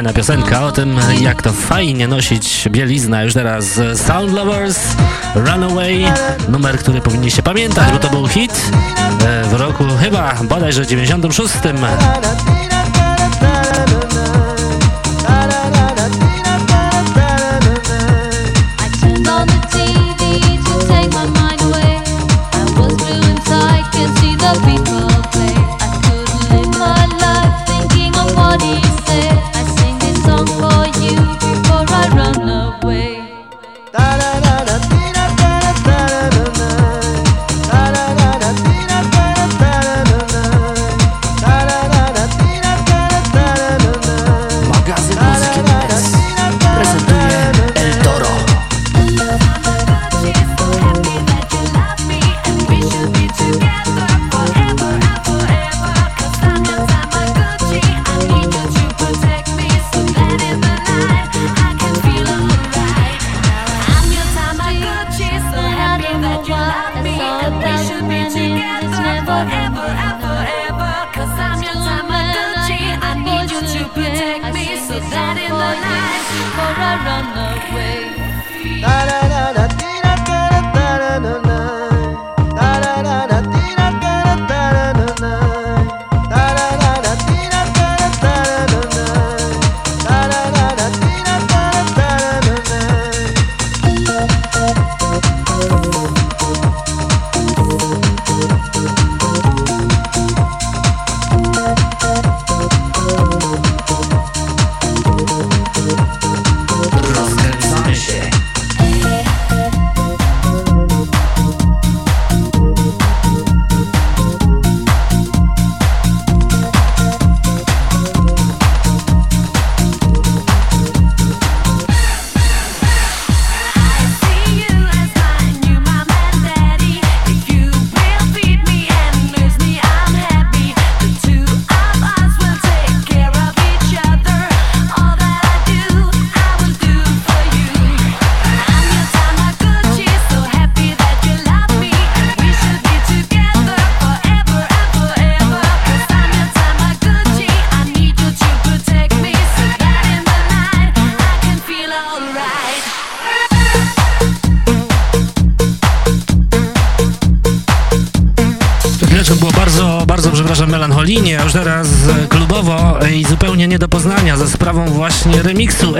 Fajna piosenka o tym, jak to fajnie nosić bieliznę. Już teraz Sound Lovers, Runaway, numer, który powinniście pamiętać, bo to był hit e, w roku chyba bodajże 96.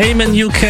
Heyman UK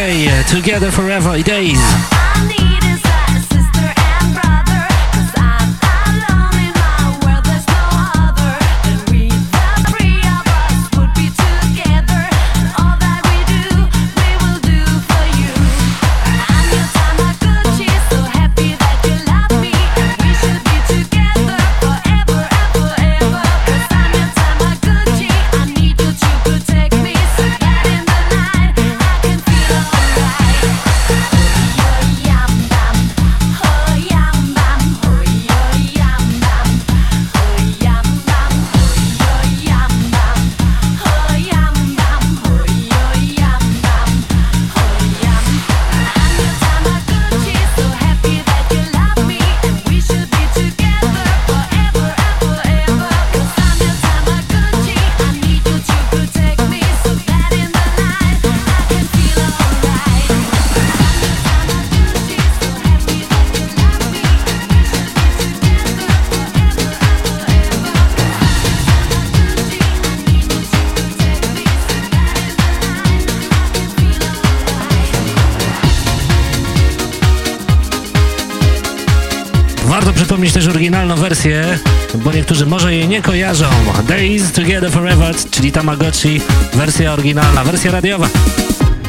może jej nie kojarzą. Days Together Forever, czyli Tamagotchi, wersja oryginalna, wersja radiowa.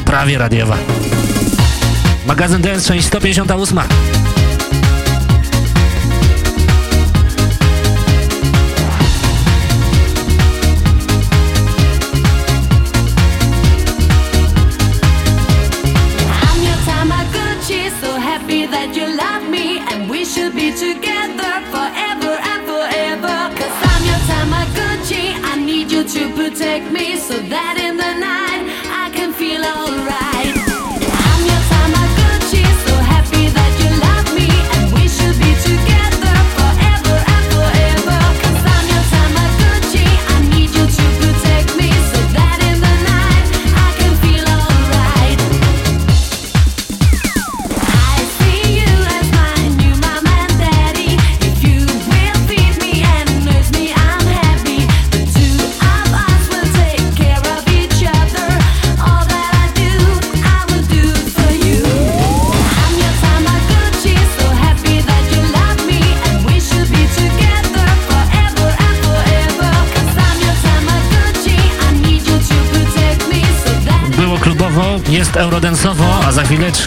Prawie radiowa. Magazyn Dance, część 158.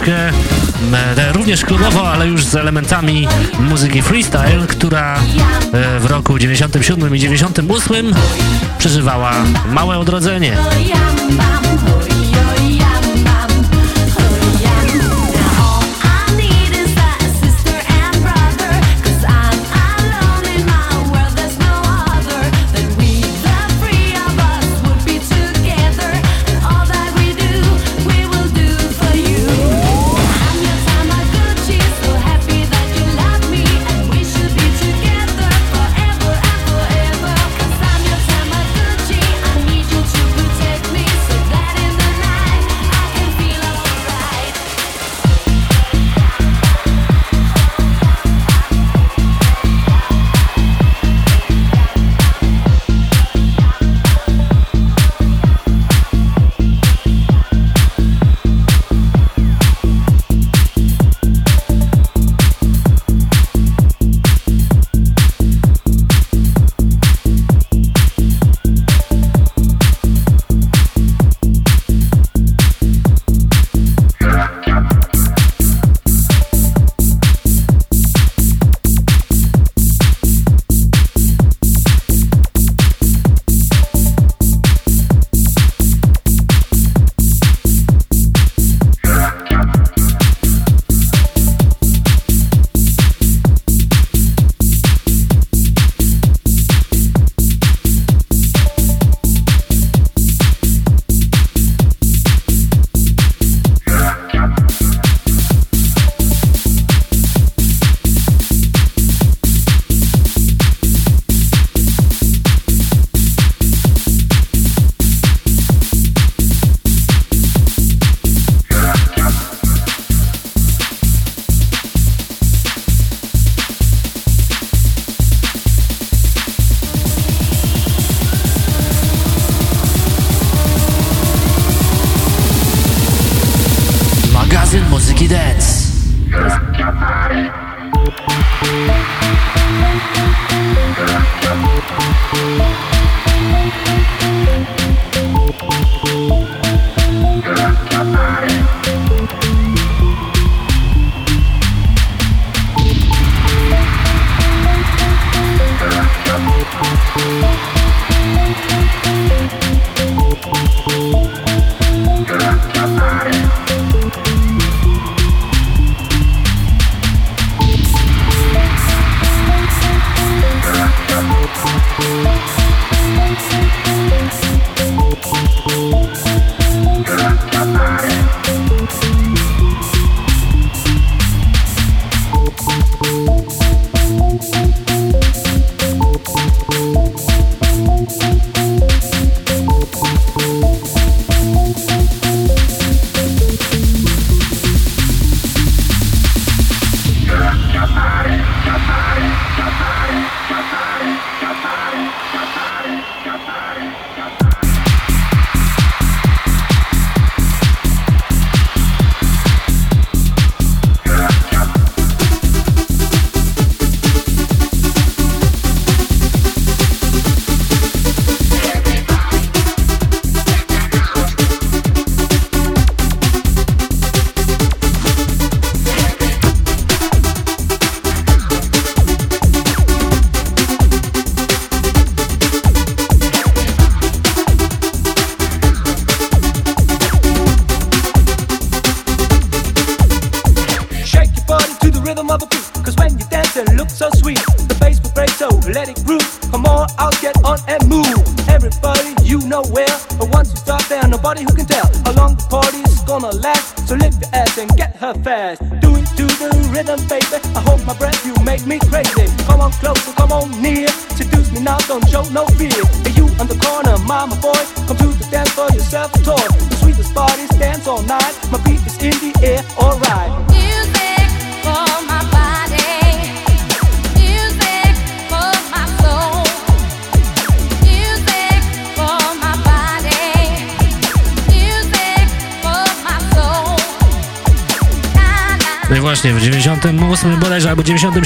E, również klubowo, ale już z elementami muzyki freestyle, która e, w roku 97 i 98 przeżywała małe odrodzenie.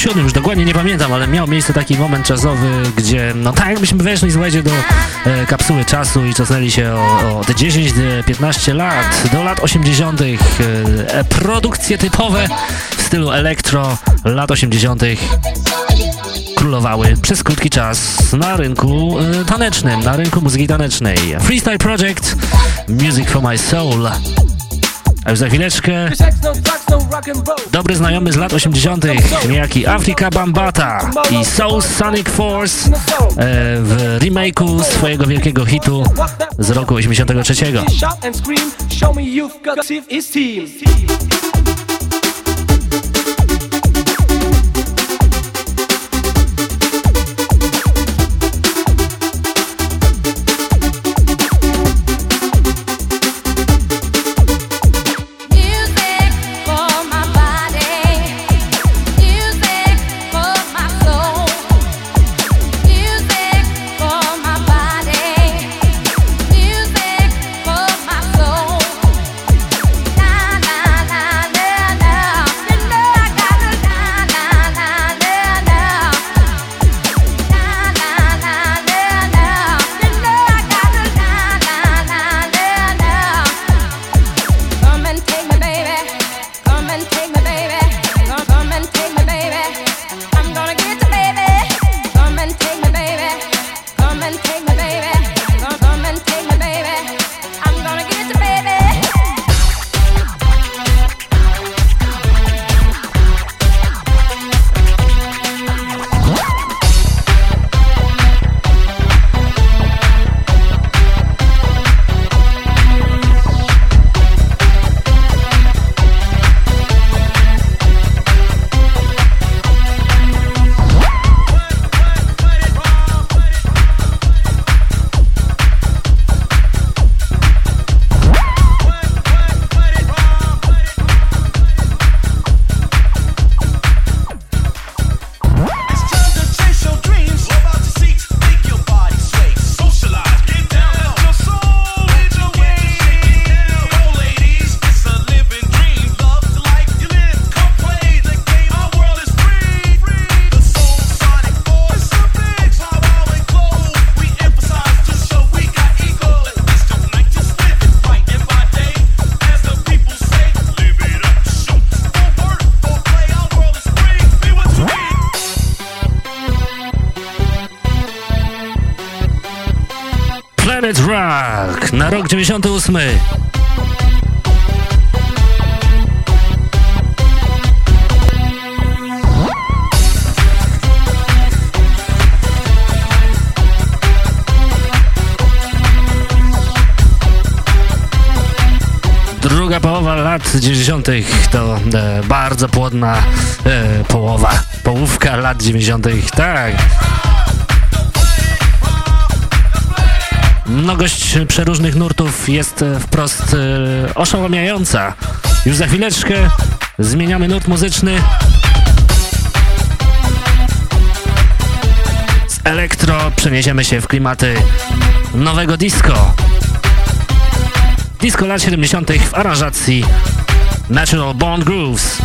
2007, już dokładnie nie pamiętam, ale miał miejsce taki moment czasowy, gdzie no tak jakbyśmy weszli, no z słuchajcie, do e, kapsuły czasu i cofnęli się o, o te 10-15 e, lat, do lat 80. E, e, produkcje typowe w stylu elektro lat 80. królowały przez krótki czas na rynku e, tanecznym, na rynku muzyki tanecznej. Freestyle Project, Music for My Soul. A już za chwileczkę dobry znajomy z lat 80. niejaki Afrika Bambata i Soul Sonic Force e, w remake'u swojego wielkiego hitu z roku 83. 98. Druga połowa lat 90. to e, bardzo płodna e, połowa, połówka lat 90. Tak. Mnogość przeróżnych nurtów jest e, wprost e, oszałamiająca. Już za chwileczkę zmieniamy nurt muzyczny. Z elektro przeniesiemy się w klimaty nowego disco. Disco lat 70. w aranżacji Natural Born Grooves.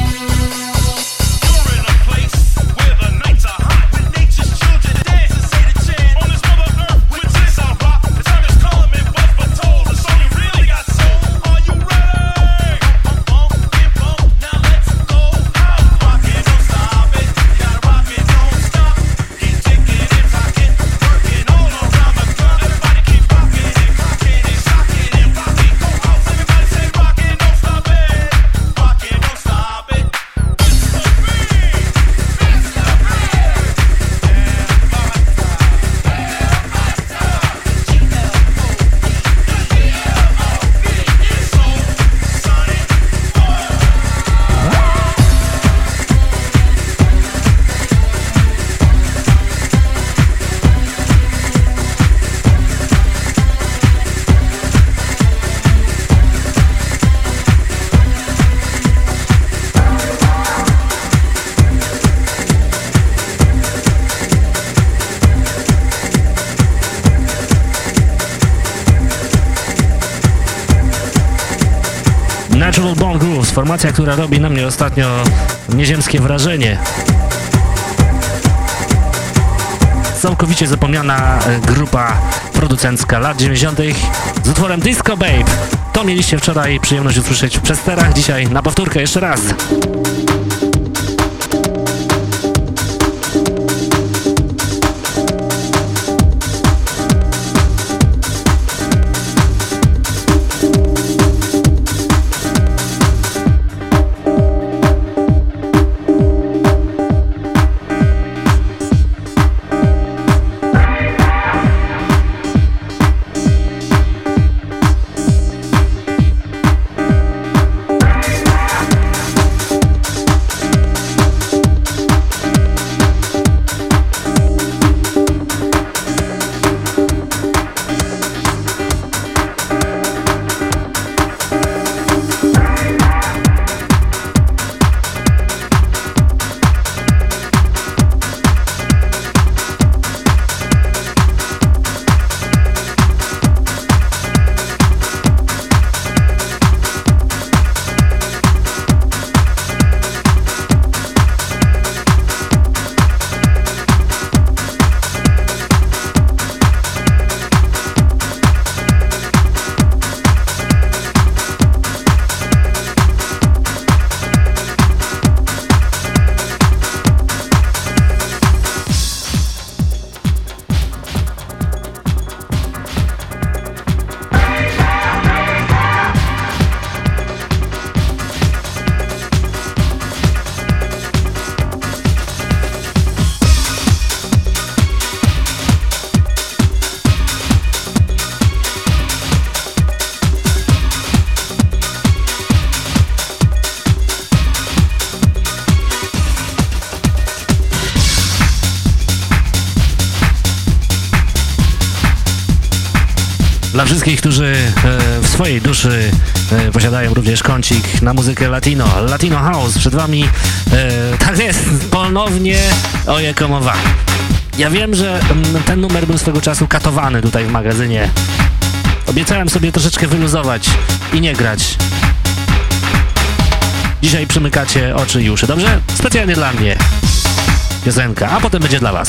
Formacja, która robi na mnie ostatnio nieziemskie wrażenie. Całkowicie zapomniana e, grupa producencka lat 90. z utworem Disco Babe. To mieliście wczoraj przyjemność usłyszeć w przesterach, dzisiaj na powtórkę jeszcze raz. Wszystkich, którzy e, w swojej duszy e, posiadają również kącik na muzykę latino. Latino House przed wami. E, tak jest, ponownie Ojeko mowa. Ja wiem, że mm, ten numer był swego czasu katowany tutaj w magazynie. Obiecałem sobie troszeczkę wyluzować i nie grać. Dzisiaj przymykacie oczy i uszy, dobrze? Specjalnie dla mnie. Piosenka, a potem będzie dla was.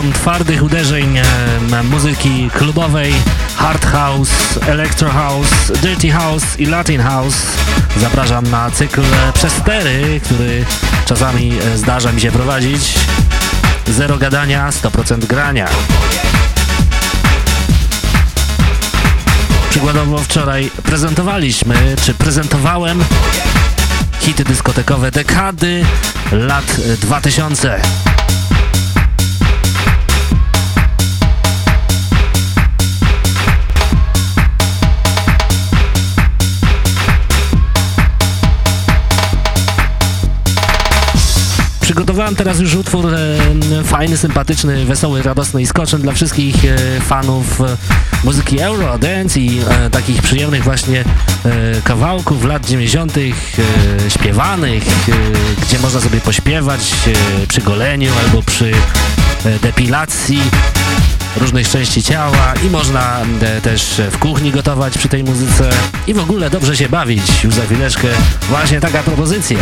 Miłośnikom twardych uderzeń e, muzyki klubowej, hard house, electro house, dirty house i latin house zapraszam na cykl e, Przestery, który czasami e, zdarza mi się prowadzić. Zero gadania, 100% grania. Przykładowo wczoraj prezentowaliśmy, czy prezentowałem hity dyskotekowe dekady lat e, 2000. wam teraz już utwór e, fajny, sympatyczny, wesoły, radosny i skoczem dla wszystkich e, fanów e, muzyki Euro, dance i e, takich przyjemnych właśnie e, kawałków lat 90. E, śpiewanych, gdzie można sobie pośpiewać przy goleniu albo przy depilacji różnych części ciała i można też w kuchni gotować przy tej muzyce i w ogóle dobrze się bawić. Już za chwileczkę właśnie taka propozycja.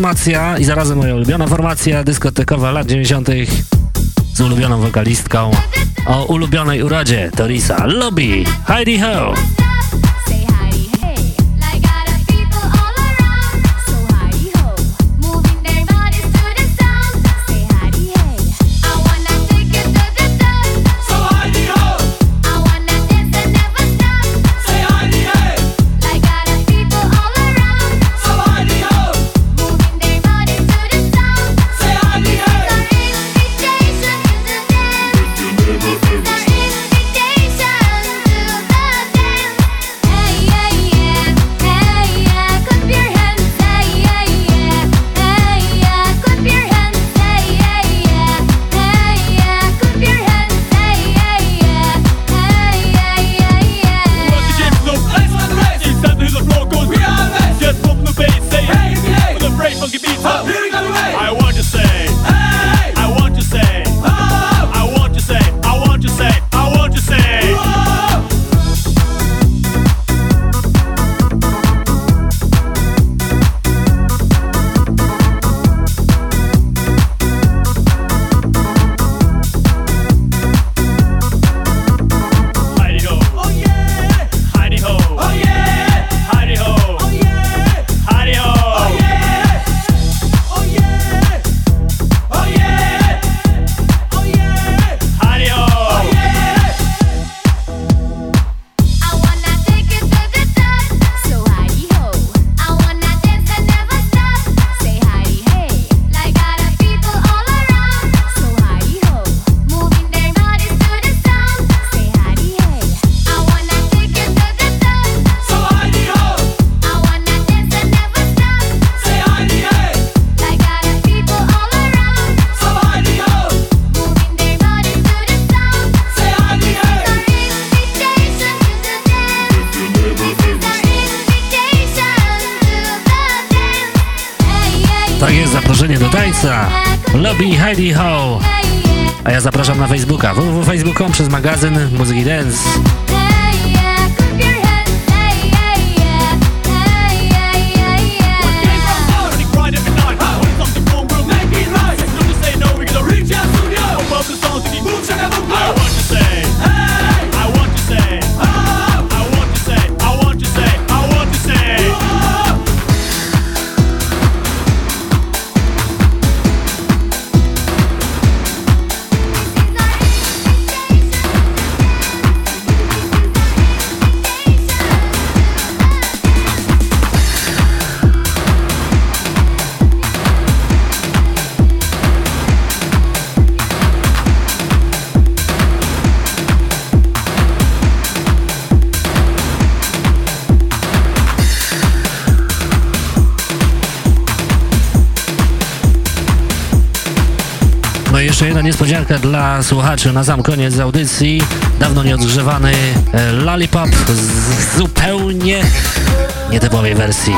Formacja i zarazem moja ulubiona formacja dyskotekowa lat 90. z ulubioną wokalistką o ulubionej urodzie Torisa Lobby Heidi Ho. Na Facebooka www.facebook.com przez magazyn Muzyki Dance. Niespodzianka dla słuchaczy na sam koniec audycji. Dawno nieodgrzewany e, Lollipop z zupełnie nietypowej wersji.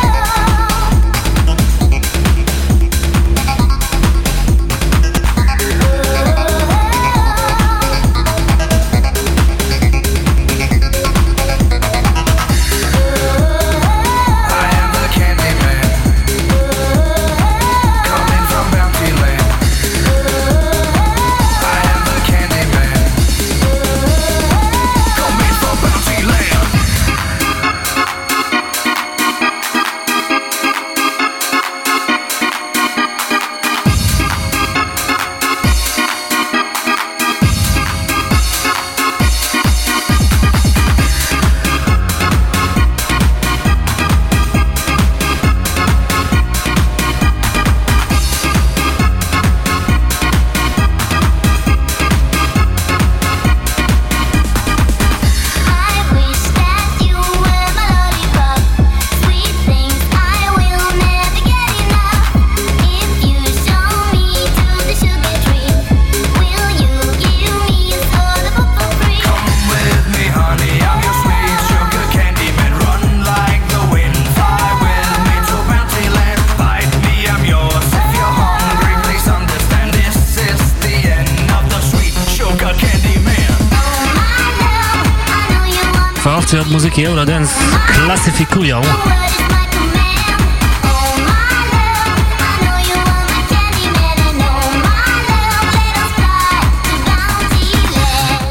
Eurodance klasyfikują.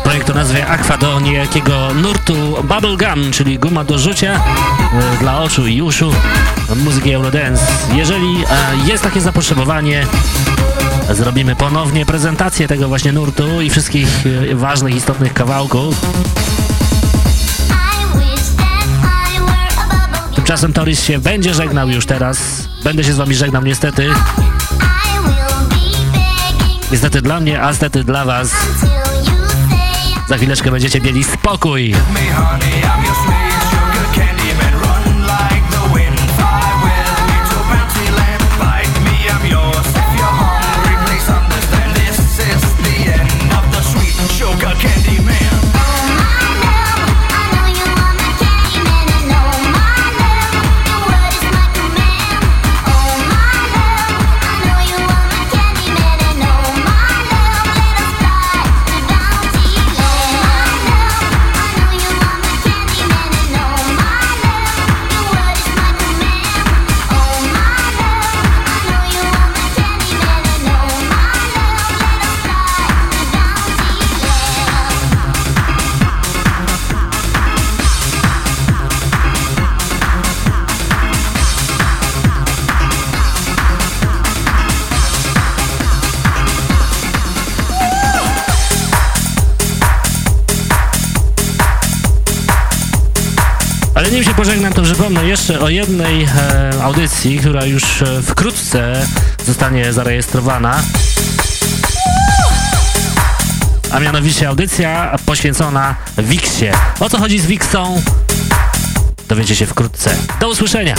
Projekt o nazwie Aqua do niejakiego nurtu Bubblegum, czyli guma do rzucia e, dla oczu i uszu muzyki Eurodance. Jeżeli e, jest takie zapotrzebowanie, zrobimy ponownie prezentację tego właśnie nurtu i wszystkich e, ważnych, istotnych kawałków. Tymczasem Torys się będzie żegnał już teraz. Będę się z wami żegnał niestety. Niestety dla mnie, a stety dla was. Za chwileczkę będziecie mieli spokój. Przypomnę jeszcze o jednej e, audycji, która już e, wkrótce zostanie zarejestrowana. A mianowicie audycja poświęcona Wixie. O co chodzi z Wixą? Dowiecie się wkrótce. Do usłyszenia!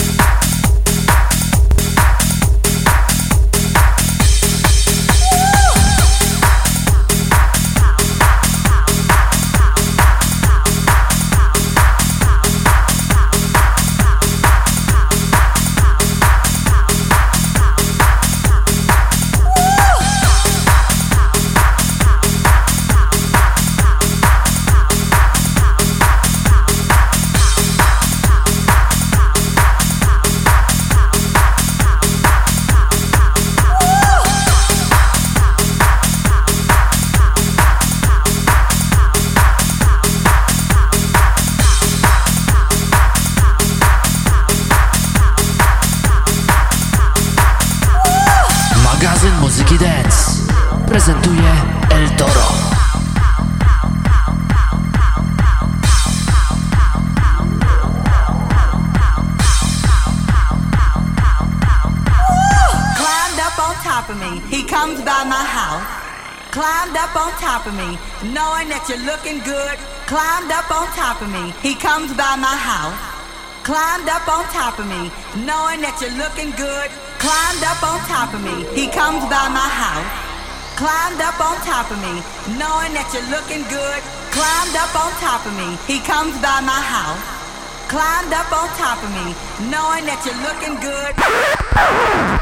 That you're looking good. Climbed up on top of me. He comes by my house. Climbed up on top of me, knowing that you're looking good. Climbed up on top of me. He comes by my house. Climbed up on top of me, knowing that you're looking good. Climbed up on top of me. He comes by my house. Climbed up on top of me, knowing that you're looking good.